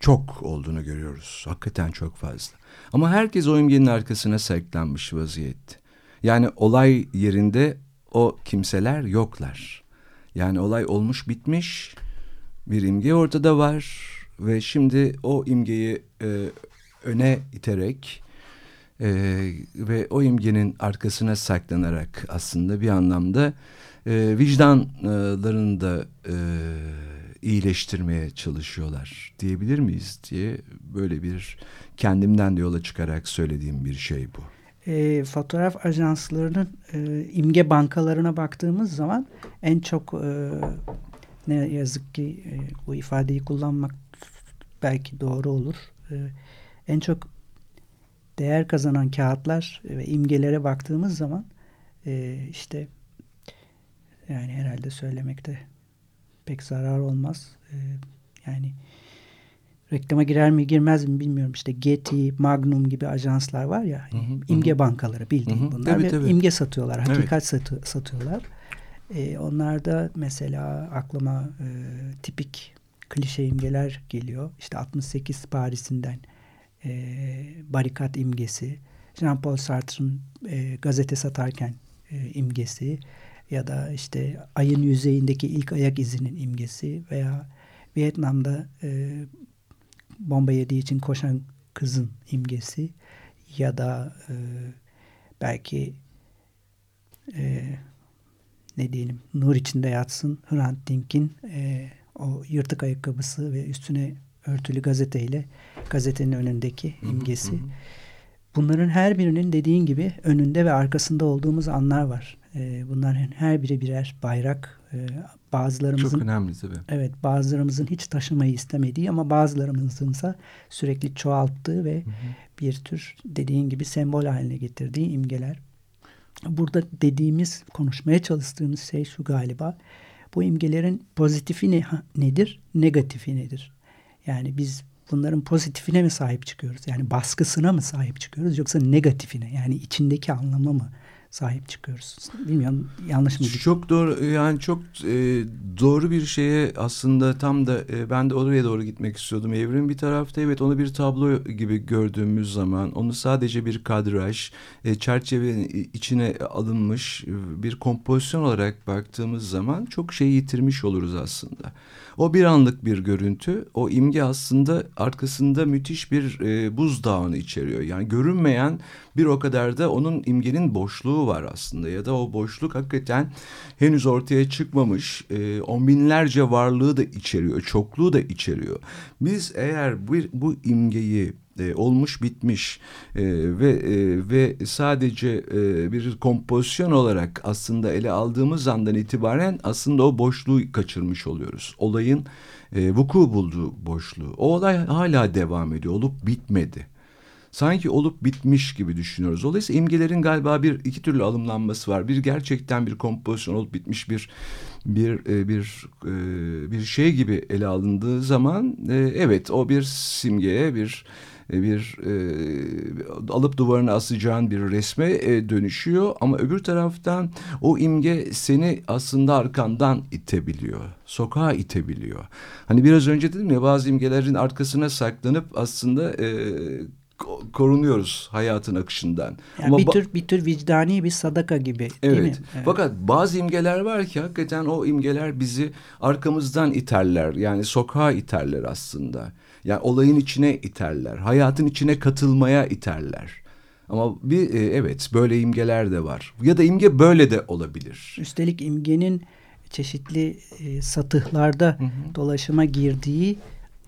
çok olduğunu görüyoruz. Hakikaten çok fazla. Ama herkes o imgenin arkasına saklanmış vaziyette. Yani olay yerinde o kimseler yoklar. Yani olay olmuş bitmiş bir imge ortada var ve şimdi o imgeyi e, öne iterek e, ve o imgenin arkasına saklanarak aslında bir anlamda e, vicdanlarını da e, iyileştirmeye çalışıyorlar diyebilir miyiz diye böyle bir kendimden de yola çıkarak söylediğim bir şey bu e, fotoğraf ajanslarının e, imge bankalarına baktığımız zaman en çok e, ne yazık ki e, bu ifadeyi kullanmak belki doğru olur. E, en çok değer kazanan kağıtlar ve imgelere baktığımız zaman e, işte yani herhalde söylemekte pek zarar olmaz. E, yani reklama girer mi girmez mi bilmiyorum. İşte Getty, Magnum gibi ajanslar var ya. Hı hı, imge hı. bankaları bildiğin hı hı. bunlar. Tabii, ve tabii. imge satıyorlar. Hakikat evet. satı, satıyorlar. Ee, onlar da mesela aklıma e, tipik klişe imgeler geliyor. İşte 68 Paris'inden e, barikat imgesi. Jean-Paul Sartre'ın e, gazete satarken e, imgesi ya da işte ayın yüzeyindeki ilk ayak izinin imgesi veya Vietnam'da e, bomba yediği için koşan kızın imgesi ya da e, belki e, ne diyelim nur içinde yatsın Hrant Dink'in e, o yırtık ayakkabısı ve üstüne örtülü gazeteyle gazetenin önündeki imgesi. Bunların her birinin dediğin gibi önünde ve arkasında olduğumuz anlar var. E, bunların her biri birer bayrak. E, bazılarımızın çok önemli tabii. Evet, bazılarımızın hiç taşımayı istemediği ama bazılarımızınsa sürekli çoğalttığı ve hı hı. bir tür dediğin gibi sembol haline getirdiği imgeler. Burada dediğimiz, konuşmaya çalıştığımız şey şu galiba. Bu imgelerin pozitifi ne, nedir, negatifi nedir? Yani biz bunların pozitifine mi sahip çıkıyoruz? Yani baskısına mı sahip çıkıyoruz yoksa negatifine yani içindeki anlama mı sahip çıkıyoruz. Bilmiyorum yanlış mı? Çok doğru yani çok e, doğru bir şeye aslında tam da e, ben de oraya doğru gitmek istiyordum. Evrim bir tarafta evet onu bir tablo gibi gördüğümüz zaman onu sadece bir kadraj, e, çerçevenin içine alınmış bir kompozisyon olarak baktığımız zaman çok şey yitirmiş oluruz aslında. O bir anlık bir görüntü. O imge aslında arkasında müthiş bir e, buzdağını içeriyor. Yani görünmeyen bir o kadar da onun imgenin boşluğu var aslında. Ya da o boşluk hakikaten henüz ortaya çıkmamış. E, on binlerce varlığı da içeriyor. Çokluğu da içeriyor. Biz eğer bu, bu imgeyi e, olmuş bitmiş e, ve e, ve sadece e, bir kompozisyon olarak aslında ele aldığımız andan itibaren aslında o boşluğu kaçırmış oluyoruz. Olayın e, vuku bulduğu boşluğu. O olay hala devam ediyor. Olup bitmedi. Sanki olup bitmiş gibi düşünüyoruz. Dolayısıyla imgelerin galiba bir iki türlü alımlanması var. Bir gerçekten bir kompozisyon olup bitmiş bir bir e, bir e, bir şey gibi ele alındığı zaman e, evet o bir simgeye bir bir e, alıp duvarına asacağın bir resme e, dönüşüyor ama öbür taraftan o imge seni aslında arkandan itebiliyor. Sokağa itebiliyor. Hani biraz önce dedim ya bazı imgelerin arkasına saklanıp aslında e, korunuyoruz hayatın akışından. Yani Ama bir tür bir tür vicdani bir sadaka gibi değil evet. mi? Evet. Fakat bazı imgeler var ki hakikaten o imgeler bizi arkamızdan iterler. Yani sokağa iterler aslında. Yani olayın içine iterler. Hayatın içine katılmaya iterler. Ama bir e, evet böyle imgeler de var. Ya da imge böyle de olabilir. Üstelik imgenin çeşitli e, satıhlarda hı hı. dolaşıma girdiği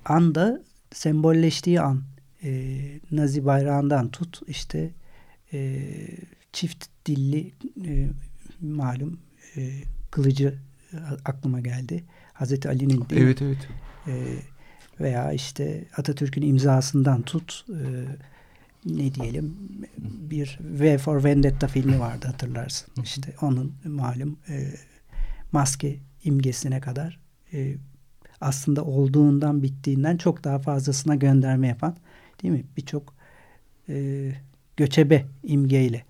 anda sembolleştiği an e, Nazi bayrağından tut işte e, çift dilli e, malum e, kılıcı aklıma geldi. Hazreti Ali'nin değil Evet evet. E, veya işte Atatürk'ün imzasından tut e, ne diyelim bir V for Vendetta filmi vardı hatırlarsın. İşte onun malum e, maske imgesine kadar e, aslında olduğundan bittiğinden çok daha fazlasına gönderme yapan değil mi? Birçok e, göçebe imgeyle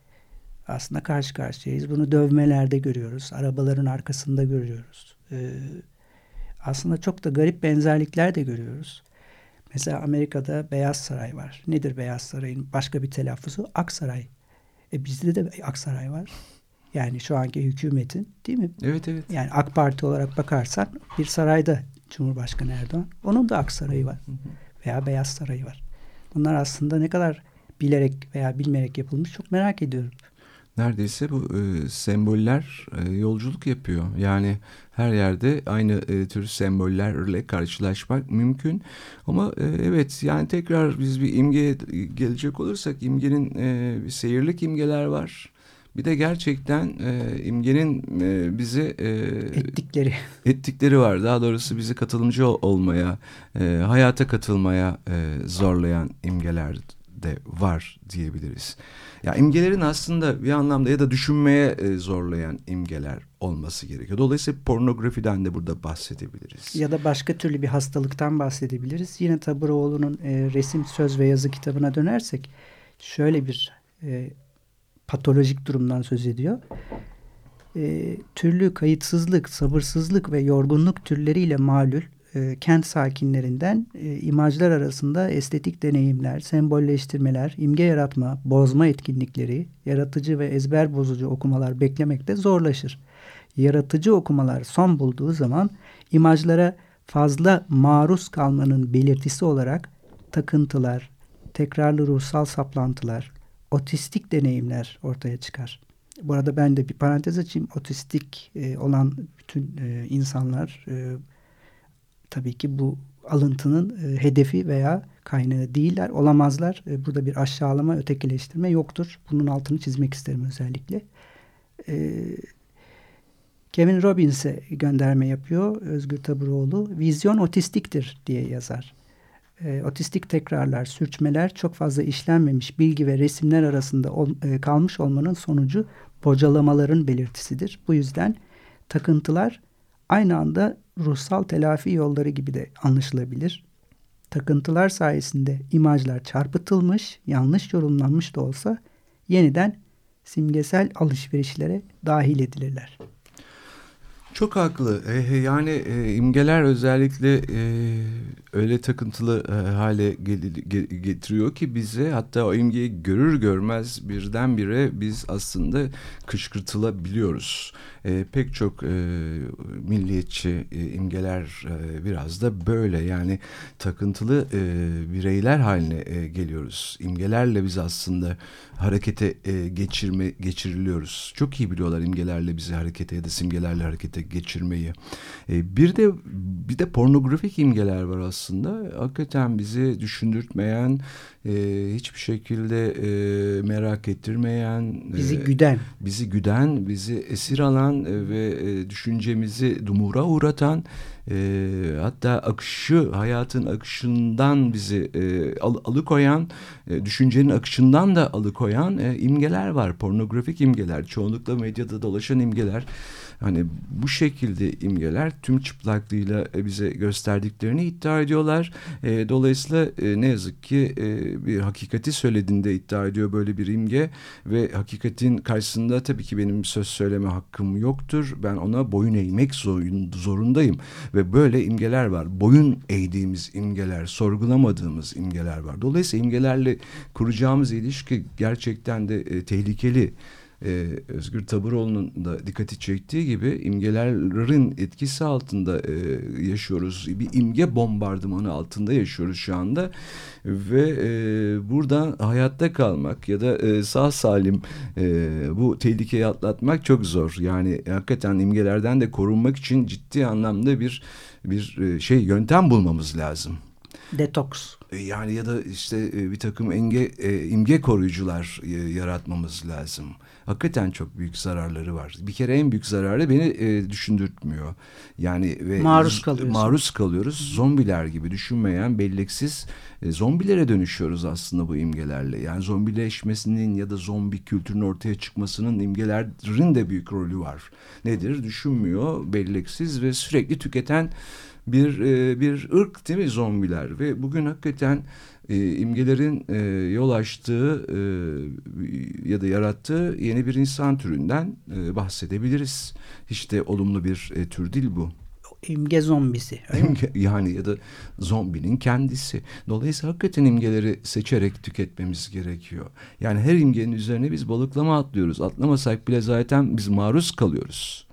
aslında karşı karşıyayız. Bunu dövmelerde görüyoruz. Arabaların arkasında görüyoruz. E, aslında çok da garip benzerlikler de görüyoruz. Mesela Amerika'da Beyaz Saray var. Nedir Beyaz Saray'ın başka bir telaffuzu? Aksaray. E bizde de Aksaray var. Yani şu anki hükümetin değil mi? Evet evet. Yani AK Parti olarak bakarsan bir sarayda Cumhurbaşkanı Erdoğan. Onun da Aksaray'ı var. Veya Beyaz Sarayı var. Bunlar aslında ne kadar bilerek veya bilmeyerek yapılmış çok merak ediyorum. Neredeyse bu e, semboller e, yolculuk yapıyor. Yani her yerde aynı e, tür sembollerle karşılaşmak mümkün. Ama e, evet yani tekrar biz bir imgeye gelecek olursak imgenin e, seyirlik imgeler var. Bir de gerçekten e, imgenin e, bizi e, ettikleri ettikleri var. Daha doğrusu bizi katılımcı olmaya, e, hayata katılmaya e, zorlayan imgeler de var diyebiliriz. Ya imgelerin aslında bir anlamda ya da düşünmeye e, zorlayan imgeler olması gerekiyor. Dolayısıyla pornografiden de burada bahsedebiliriz. Ya da başka türlü bir hastalıktan bahsedebiliriz. Yine Taburoğlu'nun e, resim, söz ve yazı kitabına dönersek şöyle bir e, patolojik durumdan söz ediyor. E, türlü kayıtsızlık, sabırsızlık ve yorgunluk türleriyle malul e, kent sakinlerinden e, imajlar arasında estetik deneyimler, sembolleştirmeler, imge yaratma, bozma etkinlikleri, yaratıcı ve ezber bozucu okumalar beklemekte zorlaşır. Yaratıcı okumalar son bulduğu zaman imajlara fazla maruz kalmanın belirtisi olarak takıntılar, tekrarlı ruhsal saplantılar, otistik deneyimler ortaya çıkar. Bu arada ben de bir parantez açayım. Otistik e, olan bütün insanlar tabii ki bu alıntının e, hedefi veya kaynağı değiller, olamazlar. E, burada bir aşağılama, ötekileştirme yoktur. Bunun altını çizmek isterim özellikle. E, Kevin Robbins'e gönderme yapıyor Özgür Taburoğlu. Vizyon otistiktir diye yazar. E, otistik tekrarlar, sürçmeler çok fazla işlenmemiş bilgi ve resimler arasında ol, kalmış olmanın sonucu bocalamaların belirtisidir. Bu yüzden takıntılar aynı anda ruhsal telafi yolları gibi de anlaşılabilir. Takıntılar sayesinde imajlar çarpıtılmış, yanlış yorumlanmış da olsa yeniden simgesel alışverişlere dahil edilirler. Çok haklı. E, yani e, imgeler özellikle e, öyle takıntılı e, hale getiriyor ki bize hatta o imgeyi görür görmez birdenbire biz aslında kışkırtılabiliyoruz. E, pek çok e, milliyetçi e, imgeler e, biraz da böyle yani takıntılı e, bireyler haline e, geliyoruz. İmgelerle biz aslında harekete e, geçirme geçiriliyoruz. Çok iyi biliyorlar imgelerle bizi harekete ya da simgelerle harekete geçirmeyi. E, bir de bir de pornografik imgeler var aslında. Hakikaten bizi düşündürtmeyen, e, hiçbir şekilde e, merak ettirmeyen, bizi e, güden, bizi güden, bizi esir alan e, ve e, düşüncemizi dumura uğratan, e, hatta akışı hayatın akışından bizi e, al, alıkoyan, e, düşüncenin akışından da alıkoyan e, imgeler var, pornografik imgeler, çoğunlukla medyada dolaşan imgeler. Hani bu şekilde imgeler tüm çıplaklığıyla e, bize gösterdiklerini iddia ediyorlar. E, dolayısıyla e, ne yazık ki e, bir hakikati söylediğinde iddia ediyor böyle bir imge ve hakikatin karşısında tabii ki benim söz söyleme hakkım yoktur. Ben ona boyun eğmek zorundayım ve böyle imgeler var. Boyun eğdiğimiz imgeler, sorgulamadığımız imgeler var. Dolayısıyla imgelerle kuracağımız ilişki gerçekten de e, tehlikeli e, Özgür Taburoğlu'nun da dikkati çektiği gibi imgelerin etkisi altında e, yaşıyoruz. Bir imge bombardımanı altında yaşıyoruz şu anda ve e, buradan hayatta kalmak ya da e, sağ salim e, bu tehlikeyi atlatmak çok zor. Yani hakikaten imgelerden de korunmak için ciddi anlamda bir bir e, şey yöntem bulmamız lazım. Detoks. E, yani ya da işte e, bir takım enge, imge koruyucular yaratmamız lazım. Hakikaten çok büyük zararları var. Bir kere en büyük zararı beni e, düşündürtmüyor. Yani ve maruz kalıyoruz. Maruz kalıyoruz. Zombiler gibi düşünmeyen, belleksiz e, zombilere dönüşüyoruz aslında bu imgelerle. Yani zombileşmesinin ya da zombi kültürünün ortaya çıkmasının imgelerin de büyük rolü var. Nedir? Düşünmüyor, belleksiz ve sürekli tüketen bir e, bir ırk değil mi zombiler ve bugün hakikaten e, imgelerin e, yol açtığı e, ya da yarattığı yeni bir insan türünden e, bahsedebiliriz. Hiç de olumlu bir e, tür değil bu. İmge zombisi. yani ya da zombinin kendisi. Dolayısıyla hakikaten imgeleri seçerek tüketmemiz gerekiyor. Yani her imgenin üzerine biz balıklama atlıyoruz. Atlamasak bile zaten biz maruz kalıyoruz.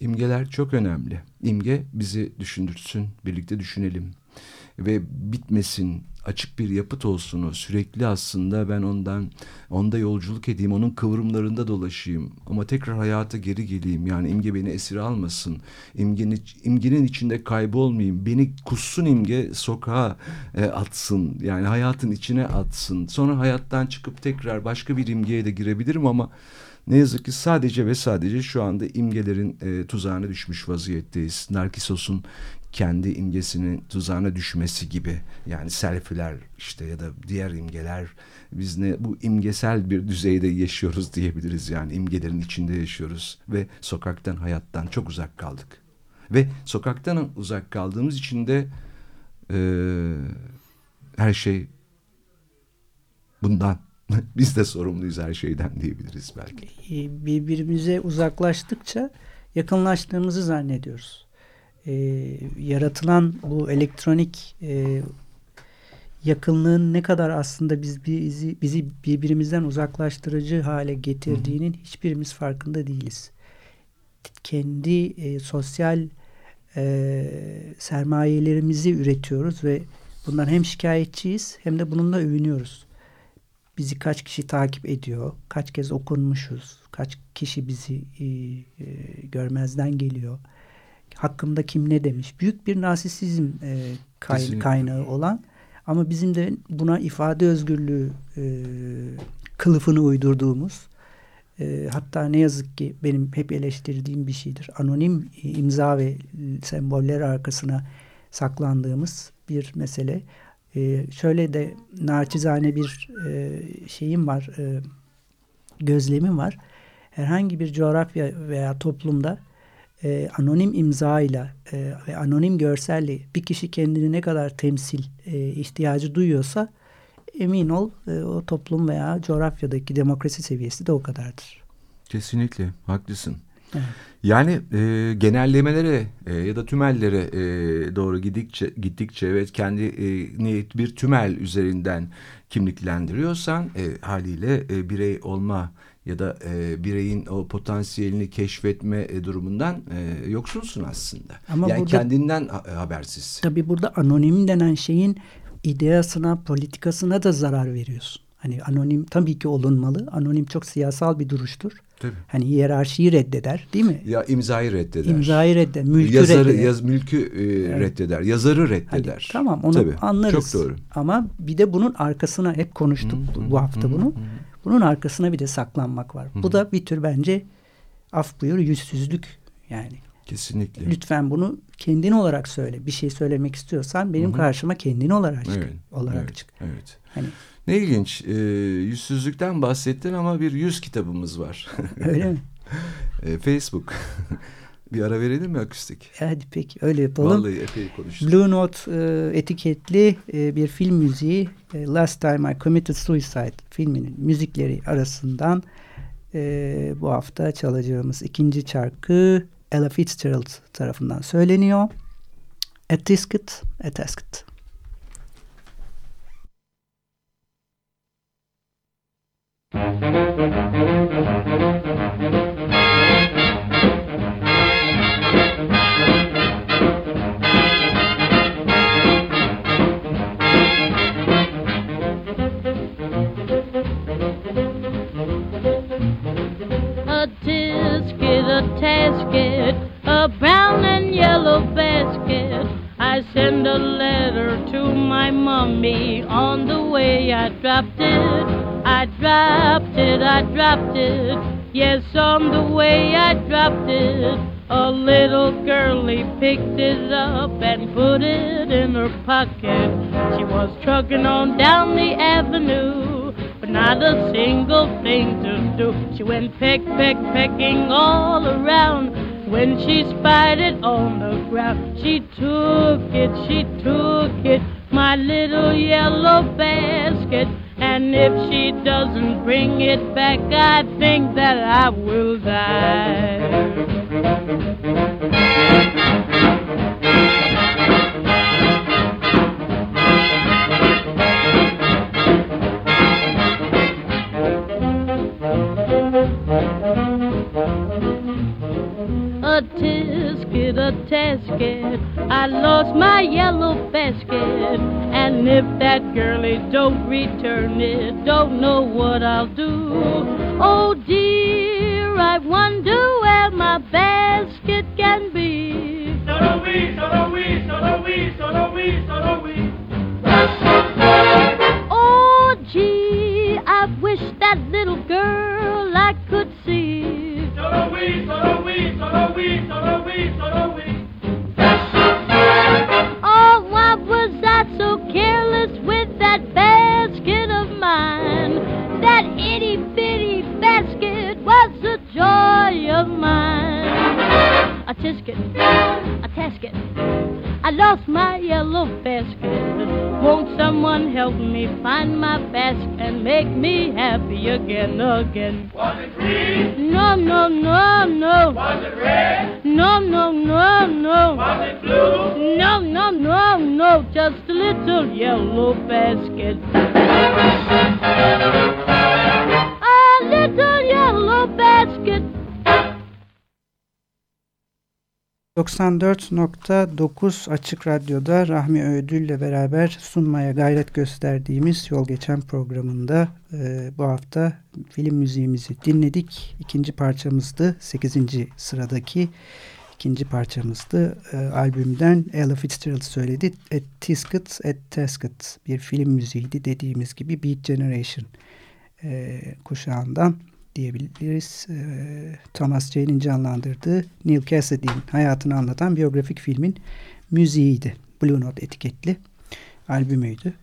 İmgeler çok önemli. İmge bizi düşündürsün, birlikte düşünelim ve bitmesin, açık bir yapıt olsun. Sürekli aslında ben ondan onda yolculuk edeyim, onun kıvrımlarında dolaşayım. Ama tekrar hayata geri geleyim. Yani imge beni esir almasın. İmgenin, imgenin içinde kaybolmayayım. Beni kussun imge sokağa e, atsın. Yani hayatın içine atsın. Sonra hayattan çıkıp tekrar başka bir imgeye de girebilirim ama ne yazık ki sadece ve sadece şu anda imgelerin e, tuzağına düşmüş vaziyetteyiz. Narkisos'un kendi imgesinin tuzağına düşmesi gibi. Yani selfiler işte ya da diğer imgeler. Biz ne bu imgesel bir düzeyde yaşıyoruz diyebiliriz. Yani imgelerin içinde yaşıyoruz ve sokaktan hayattan çok uzak kaldık. Ve sokaktan uzak kaldığımız için de e, her şey bundan. Biz de sorumluyuz her şeyden diyebiliriz belki. Birbirimize uzaklaştıkça yakınlaştığımızı zannediyoruz e, yaratılan bu elektronik e, yakınlığın ne kadar aslında biz bizi, bizi birbirimizden uzaklaştırıcı hale getirdiğinin hiçbirimiz farkında değiliz. Kendi e, sosyal e, sermayelerimizi üretiyoruz ve bundan hem şikayetçiyiz hem de bununla övünüyoruz. Bizi kaç kişi takip ediyor, kaç kez okunmuşuz, kaç kişi bizi e, e, görmezden geliyor hakkımda kim ne demiş. Büyük bir narsisizm e, kay, kaynağı olan ama bizim de buna ifade özgürlüğü e, kılıfını uydurduğumuz e, hatta ne yazık ki benim hep eleştirdiğim bir şeydir. Anonim imza ve semboller arkasına saklandığımız bir mesele. E, şöyle de naçizane bir e, şeyim var, e, gözlemim var. Herhangi bir coğrafya veya toplumda e, anonim imzayla e, ve anonim görselle bir kişi kendini ne kadar temsil e, ihtiyacı duyuyorsa emin ol e, o toplum veya coğrafyadaki demokrasi seviyesi de o kadardır. Kesinlikle haklısın. Evet. Yani e, genellemelere e, ya da tümellere e, doğru gidikçe gittikçe evet kendi e, bir tümel üzerinden kimliklendiriyorsan e, haliyle e, birey olma ya da e, bireyin o potansiyelini keşfetme e, durumundan e, yoksunsun aslında. Ama yani burada, kendinden ha, e, habersiz. Tabii burada anonim denen şeyin ideasına, politikasına da zarar veriyorsun. Hani anonim tabii ki olunmalı. Anonim çok siyasal bir duruştur. Tabii. Hani hiyerarşiyi reddeder değil mi? Ya imzayı reddeder. İmzayı reddeder. Mülkü Yazarı, reddeder. Yaz, mülkü e, evet. reddeder. Yazarı reddeder. Hani, tamam onu Tabii. anlarız. Çok doğru. Ama bir de bunun arkasına hep konuştuk hı, bu hafta hı, bunu. Hı. Bunun arkasına bir de saklanmak var. Hı. Bu da bir tür bence af buyur yüzsüzlük yani. Kesinlikle. Lütfen bunu kendin olarak söyle. Bir şey söylemek istiyorsan benim Hı-hı. karşıma kendin olarak çık. Evet, olarak evet, çık. Evet. Hani ne ilginç. E, yüzsüzlükten bahsettin ama bir yüz kitabımız var. Öyle mi? e, Facebook. bir ara verelim mi akustik? Hadi peki öyle yapalım. Vallahi epey konuştuk. Blue Note e, etiketli e, bir film müziği e, Last Time I Committed Suicide filminin müzikleri arasından e, bu hafta çalacağımız ikinci şarkı Ella Fitzgerald tarafından söyleniyor. A Tisket, A Tasket. A a tasket, a brown and yellow basket. I send a letter to my mummy. On the way I dropped it I dropped it, I dropped it. Yes, on the way I dropped it. A little girlie picked it up and put it in her pocket. She was trucking on down the avenue, but not a single thing to do. She went peck, peck, pecking all around. When she spied it on the ground, she took it, she took it, my little yellow basket. And if she doesn't bring it back, I think that I will die. I lost my yellow basket. And if that girlie don't return it, don't know what I'll do. Oh 94.9 Açık Radyo'da Rahmi Ödül ile beraber sunmaya gayret gösterdiğimiz Yol Geçen programında e, bu hafta film müziğimizi dinledik. İkinci parçamızdı 8. sıradaki ikinci parçamızdı. E, albümden Ella Fitzgerald söyledi. At Tisket at Tasket bir film müziğiydi dediğimiz gibi Beat Generation e, kuşağından diyebiliriz. E, Thomas Jane'in canlandırdığı Neil Cassidy'nin hayatını anlatan biyografik filmin müziğiydi. Blue Note etiketli albümüydü.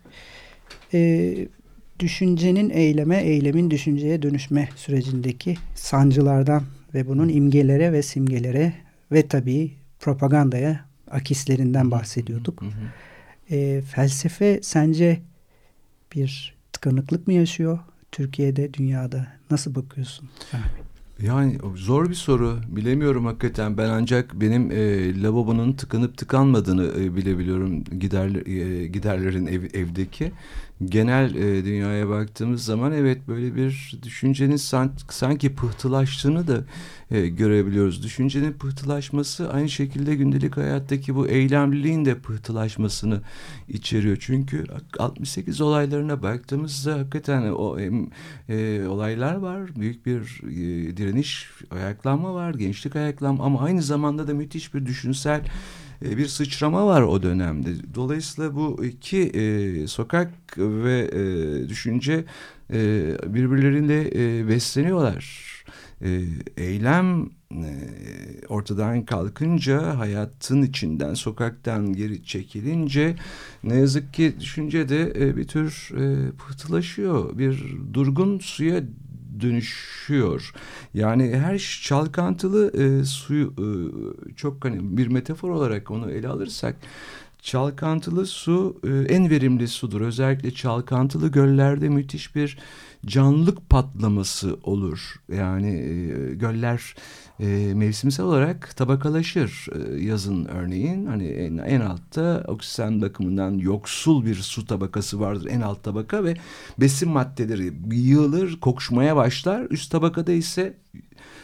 E, düşüncenin eyleme, eylemin düşünceye dönüşme sürecindeki sancılardan ve bunun imgelere ve simgelere ve tabii propagandaya akislerinden bahsediyorduk. Hı hı. E, felsefe sence bir tıkanıklık mı yaşıyor? Türkiye'de, dünyada nasıl bakıyorsun? Yani zor bir soru. Bilemiyorum hakikaten. Ben ancak benim e, lavabonun tıkanıp tıkanmadığını e, bilebiliyorum gider, e, giderlerin ev, evdeki. Genel e, dünyaya baktığımız zaman evet böyle bir düşüncenin san, sanki pıhtılaştığını da e, görebiliyoruz. Düşüncenin pıhtılaşması aynı şekilde gündelik hayattaki bu eylemliliğin de pıhtılaşmasını içeriyor. Çünkü 68 olaylarına baktığımızda hakikaten o e, olaylar var. Büyük bir e, direniş, ayaklanma var, gençlik ayaklanma ama aynı zamanda da müthiş bir düşünsel bir sıçrama var o dönemde. Dolayısıyla bu iki e, sokak ve e, düşünce e, birbirleriyle e, besleniyorlar. E, eylem e, ortadan kalkınca hayatın içinden sokaktan geri çekilince ne yazık ki düşünce de e, bir tür e, pıhtılaşıyor. Bir durgun suya dönüşüyor. Yani her çalkantılı e, suyu e, çok hani bir metafor olarak onu ele alırsak çalkantılı su e, en verimli sudur. Özellikle çalkantılı göllerde müthiş bir canlılık patlaması olur. Yani e, göller e, mevsimsel olarak tabakalaşır yazın örneğin. Hani en, en altta oksijen bakımından yoksul bir su tabakası vardır en alt tabaka ve besin maddeleri yığılır, kokuşmaya başlar. Üst tabakada ise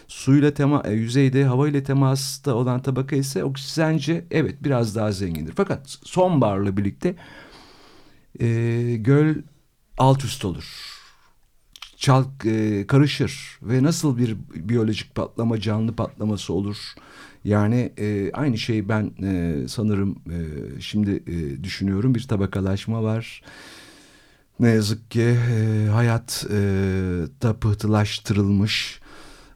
suyla tema e, yüzeyde hava ile temasta olan tabaka ise oksijence evet biraz daha zengindir. Fakat sonbaharla birlikte e, göl alt üst olur. Çalk e, karışır ve nasıl bir biyolojik patlama canlı patlaması olur? Yani e, aynı şeyi ben e, sanırım e, şimdi e, düşünüyorum. Bir tabakalaşma var. Ne yazık ki e, hayat e, da pıhtılaştırılmış,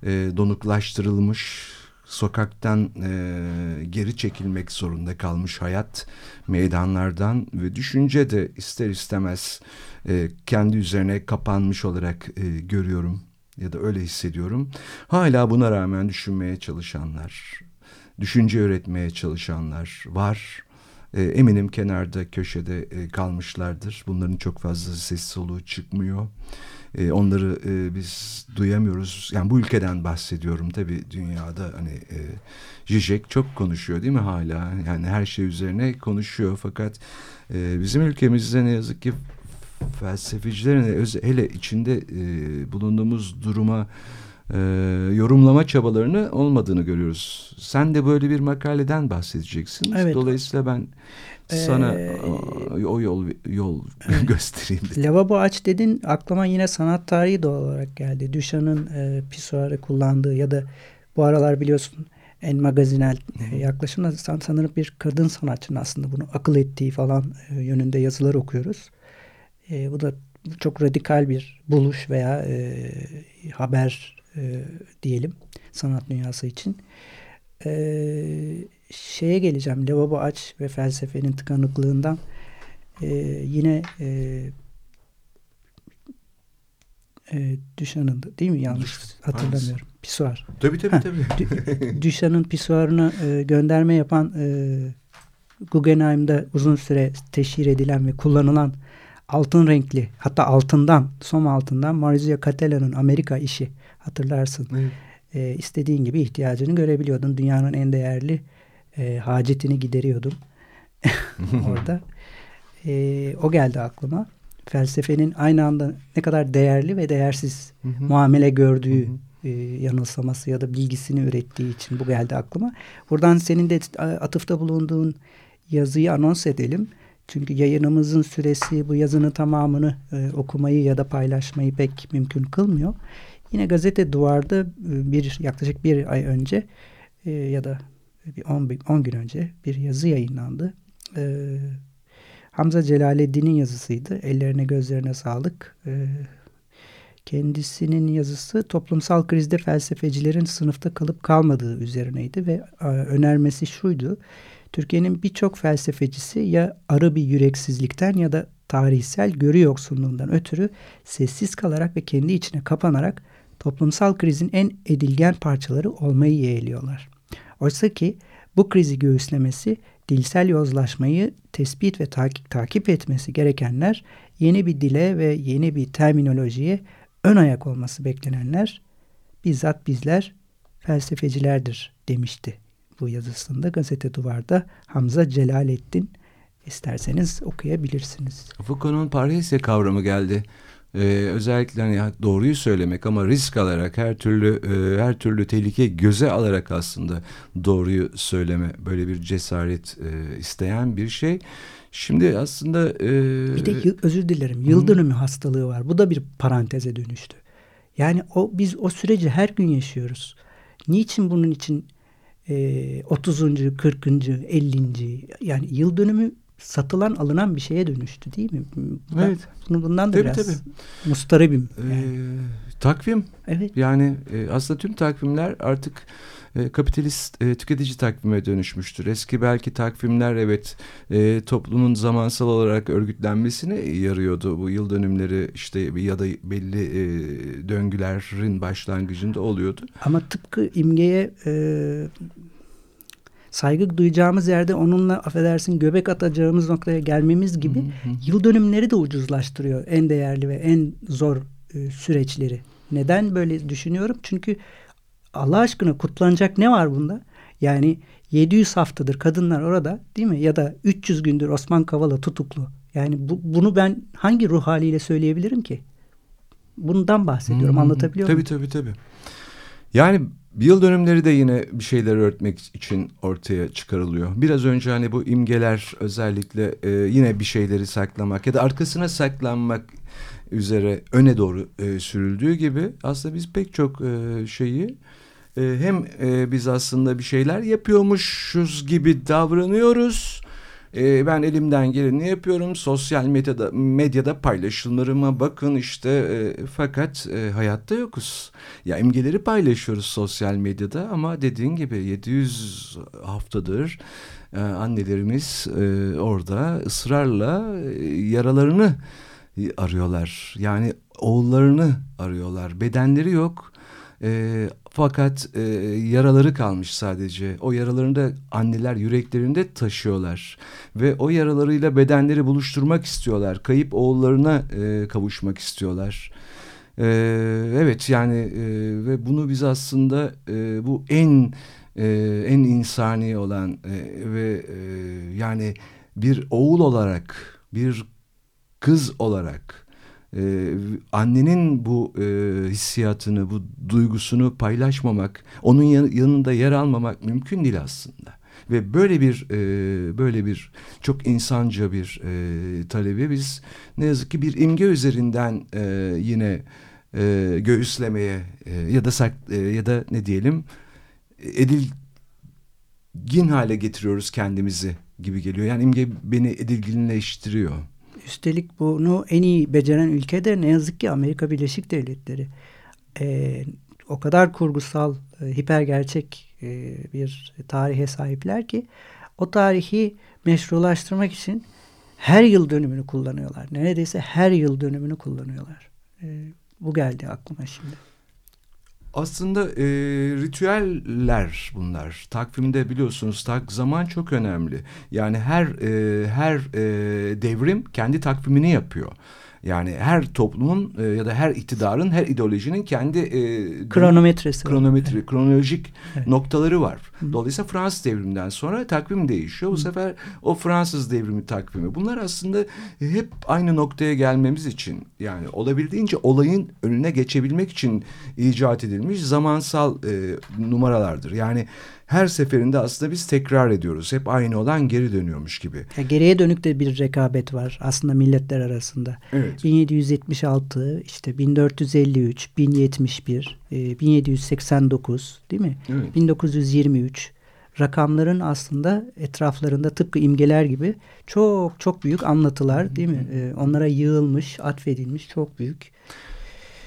e, donuklaştırılmış, sokaktan e, geri çekilmek zorunda kalmış hayat meydanlardan ve düşünce de ister istemez e, kendi üzerine kapanmış olarak e, görüyorum ya da öyle hissediyorum. Hala buna rağmen düşünmeye çalışanlar, düşünce üretmeye çalışanlar var. E, eminim kenarda köşede e, kalmışlardır. Bunların çok fazla ses soluğu çıkmıyor. E, onları e, biz duyamıyoruz. Yani bu ülkeden bahsediyorum tabii dünyada hani e, Zizek çok konuşuyor değil mi hala? Yani her şey üzerine konuşuyor fakat e, bizim ülkemizde ne yazık ki felsefecilerin hele içinde e, bulunduğumuz duruma e, yorumlama çabalarını olmadığını görüyoruz. Sen de böyle bir makaleden bahsedeceksin. Evet. Dolayısıyla ben sana ee, o yol yol göstereyim dedim. Lavabo aç dedin aklıma yine sanat tarihi doğal olarak geldi. Duchamp'ın e, pisuarı kullandığı ya da bu aralar biliyorsun en magazinel e, yaklaşımla sanırım bir kadın sanatçının aslında bunu akıl ettiği falan e, yönünde yazılar okuyoruz. E, bu da çok radikal bir buluş veya e, haber e, diyelim sanat dünyası için. E, şeye geleceğim. Lavabo aç ve felsefenin tıkanıklığından e, yine e, e, Düşan'ın değil mi? Yanlış hatırlamıyorum. Pisuar. Tabii tabii ha, tabii. Düşan'ın pisuarını e, gönderme yapan e, Guggenheim'de uzun süre teşhir edilen ve kullanılan altın renkli hatta altından som altından Maurizio Cattelan'ın Amerika işi hatırlarsın. Evet. E, istediğin gibi ihtiyacını görebiliyordun. Dünyanın en değerli e, hacetini gideriyordum orada. E, o geldi aklıma. Felsefenin aynı anda ne kadar değerli ve değersiz muamele gördüğü e, yanılsaması ya da bilgisini ürettiği için bu geldi aklıma. Buradan senin de atıfta bulunduğun yazıyı anons edelim. Çünkü yayınımızın süresi bu yazının tamamını e, okumayı ya da paylaşmayı pek mümkün kılmıyor. Yine gazete duvarda e, bir yaklaşık bir ay önce e, ya da bir 10 gün önce bir yazı yayınlandı. E, Hamza Celaleddin'in yazısıydı. Ellerine gözlerine sağlık. E, kendisinin yazısı toplumsal krizde felsefecilerin sınıfta kalıp kalmadığı üzerineydi ve e, önermesi şuydu. Türkiye'nin birçok felsefecisi ya arı bir yüreksizlikten ya da tarihsel görü yoksunluğundan ötürü sessiz kalarak ve kendi içine kapanarak toplumsal krizin en edilgen parçaları olmayı yeğliyorlar. Oysa ki bu krizi göğüslemesi, dilsel yozlaşmayı tespit ve takip, takip etmesi gerekenler, yeni bir dile ve yeni bir terminolojiye ön ayak olması beklenenler bizzat bizler felsefecilerdir demişti bu yazısında gazete duvarda Hamza Celalettin isterseniz okuyabilirsiniz. Foucault'un parhesya kavramı geldi. Ee, özellikle hani doğruyu söylemek ama risk alarak her türlü e, her türlü tehlike göze alarak aslında doğruyu söyleme böyle bir cesaret e, isteyen bir şey. Şimdi aslında e, bir de özür dilerim yıl dönümü hastalığı var. Bu da bir paranteze dönüştü. Yani o biz o süreci her gün yaşıyoruz. Niçin bunun için e, 30. 40. 50. yani yıl dönümü satılan alınan bir şeye dönüştü değil mi? Ben evet. Bunu bundan da tabii, biraz tabii. mustaribim. Yani. Ee, takvim. Evet. Yani e, aslında tüm takvimler artık e, kapitalist e, tüketici takvime dönüşmüştür. Eski belki takvimler evet e, toplumun zamansal olarak örgütlenmesine yarıyordu. Bu yıl dönümleri işte ya da belli e, döngülerin başlangıcında oluyordu. Ama tıpkı imgeye e, saygı duyacağımız yerde onunla affedersin göbek atacağımız noktaya gelmemiz gibi hı hı. yıl dönümleri de ucuzlaştırıyor en değerli ve en zor e, süreçleri. Neden böyle düşünüyorum? Çünkü Allah aşkına kutlanacak ne var bunda? Yani 700 haftadır kadınlar orada değil mi? Ya da 300 gündür Osman Kavala tutuklu. Yani bu, bunu ben hangi ruh haliyle söyleyebilirim ki? Bundan bahsediyorum. Hmm, Anlatabiliyor tabii, muyum? Tabii tabii tabii. Yani Yıl dönümleri de yine bir şeyler öğretmek için ortaya çıkarılıyor. Biraz önce hani bu imgeler özellikle e, yine bir şeyleri saklamak ya da arkasına saklanmak üzere öne doğru e, sürüldüğü gibi aslında biz pek çok e, şeyi e, hem e, biz aslında bir şeyler yapıyormuşuz gibi davranıyoruz E, ben elimden geleni yapıyorum. Sosyal medyada medyada paylaşımlarıma bakın işte e, fakat e, hayatta yokuz. Ya imgeleri paylaşıyoruz sosyal medyada ama dediğin gibi 700 haftadır e, annelerimiz e, orada ısrarla e, yaralarını arıyorlar. Yani oğullarını arıyorlar. Bedenleri yok. E, fakat e, yaraları kalmış sadece. O yaralarını da anneler yüreklerinde taşıyorlar. Ve o yaralarıyla bedenleri buluşturmak istiyorlar. Kayıp oğullarına e, kavuşmak istiyorlar. E, evet yani e, ve bunu biz aslında e, bu en e, en insani olan e, ve e, yani bir oğul olarak bir kız olarak e, annenin bu e, hissiyatını, bu duygusunu paylaşmamak, onun yanında yer almamak mümkün değil aslında. Ve böyle bir e, böyle bir çok insanca bir e, talebi biz ne yazık ki bir imge üzerinden e, yine e, göğüslemeye e, ya da sak, e, ya da ne diyelim edilgin hale getiriyoruz kendimizi gibi geliyor. Yani imge beni edilginleştiriyor. Üstelik bunu en iyi beceren ülke de ne yazık ki Amerika Birleşik Devletleri. Ee, o kadar kurgusal, e, hiper gerçek e, bir tarihe sahipler ki o tarihi meşrulaştırmak için her yıl dönümünü kullanıyorlar. Neredeyse her yıl dönümünü kullanıyorlar. E, bu geldi aklıma şimdi. Aslında e, ritüeller bunlar. Takvimde biliyorsunuz tak zaman çok önemli. Yani her e, her e, devrim kendi takvimini yapıyor. Yani her toplumun e, ya da her iktidarın, her ideolojinin kendi e, kronometresi, kronometre, evet. kronolojik evet. noktaları var. Hı. Dolayısıyla Fransız devriminden sonra takvim değişiyor. Bu Hı. sefer o Fransız devrimi takvimi. Bunlar aslında hep aynı noktaya gelmemiz için yani olabildiğince olayın önüne geçebilmek için icat edilmiş zamansal e, numaralardır. Yani her seferinde aslında biz tekrar ediyoruz. Hep aynı olan geri dönüyormuş gibi. Ya geriye dönük de bir rekabet var aslında milletler arasında. Evet. 1776, işte 1453, 1071, 1789 değil mi? Evet. 1923 rakamların aslında etraflarında tıpkı imgeler gibi çok çok büyük anlatılar değil mi? Ee, onlara yığılmış, atfedilmiş çok büyük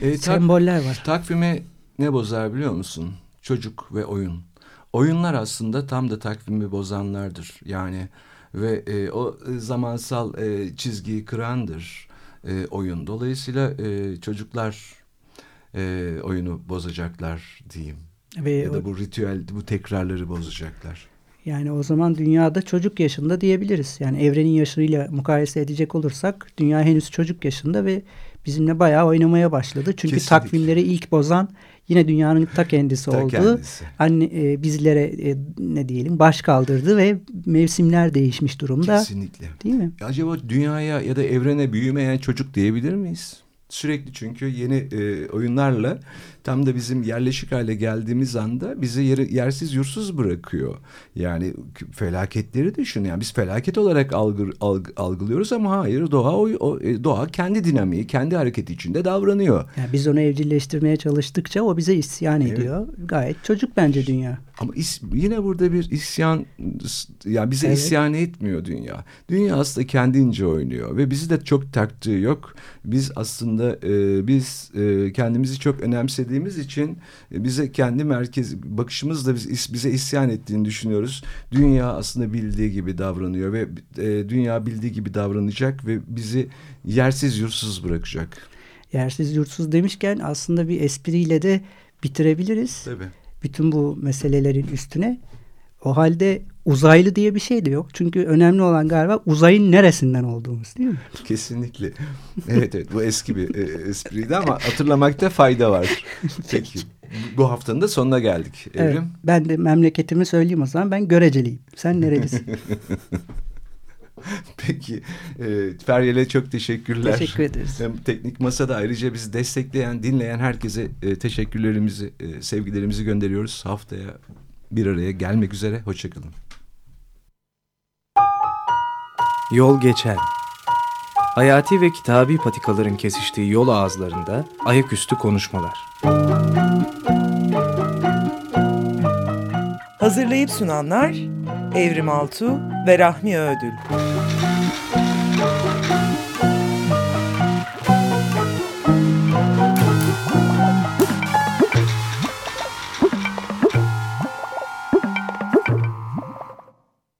e, semboller var. Takvimi ne bozar biliyor musun? Çocuk ve oyun. Oyunlar aslında tam da takvimi bozanlardır. Yani ve e, o zamansal e, çizgiyi kırandır e, oyun. Dolayısıyla e, çocuklar e, oyunu bozacaklar diyeyim. Ve ya da bu ritüel, bu tekrarları bozacaklar. Yani o zaman dünyada çocuk yaşında diyebiliriz. Yani evrenin yaşıyla mukayese edecek olursak dünya henüz çocuk yaşında ve bizimle bayağı oynamaya başladı. Çünkü Kesinlikle. takvimleri ilk bozan yine dünyanın ta kendisi ta oldu. Kendisi. Anne e, bizlere e, ne diyelim baş kaldırdı ve mevsimler değişmiş durumda. Kesinlikle. Değil mi? Acaba dünyaya ya da evrene büyümeyen çocuk diyebilir miyiz? Sürekli çünkü yeni e, oyunlarla tam da bizim yerleşik hale geldiğimiz anda bizi yer, yersiz yursuz bırakıyor. Yani felaketleri düşün. Yani biz felaket olarak algı, alg, algılıyoruz ama hayır doğa o, o, e, doğa kendi dinamiği, kendi hareketi içinde davranıyor. Yani biz onu evcilleştirmeye çalıştıkça o bize isyan evet. ediyor. Gayet çocuk bence dünya. Ama is, yine burada bir isyan yani bize evet. isyan etmiyor dünya. Dünya aslında kendince oynuyor ve bizi de çok taktığı yok. Biz aslında e, biz e, kendimizi çok önemsediğimiz için e, bize kendi merkez bakışımızla biz, bize isyan ettiğini düşünüyoruz. Dünya aslında bildiği gibi davranıyor ve e, dünya bildiği gibi davranacak ve bizi yersiz yursuz bırakacak. Yersiz yurtsuz demişken aslında bir espriyle de bitirebiliriz. Tabii bütün bu meselelerin üstüne. O halde uzaylı diye bir şey de yok. Çünkü önemli olan galiba uzayın neresinden olduğumuz değil mi? Kesinlikle. Evet evet bu eski bir e, espriydi ama hatırlamakta fayda var. Peki. Bu haftanın da sonuna geldik. Evrim. Evet, ben de memleketimi söyleyeyim o zaman. Ben göreceliyim. Sen nerelisin? Peki. E, Feryal'e çok teşekkürler. Teşekkür ederiz. Hem teknik masada ayrıca bizi destekleyen, dinleyen herkese e, teşekkürlerimizi, e, sevgilerimizi gönderiyoruz. Haftaya bir araya gelmek üzere. Hoşçakalın. Yol geçer. Hayati ve kitabi patikaların kesiştiği yol ağızlarında ayaküstü konuşmalar. Hazırlayıp sunanlar Evrim Altu ve Rahmi Ödül.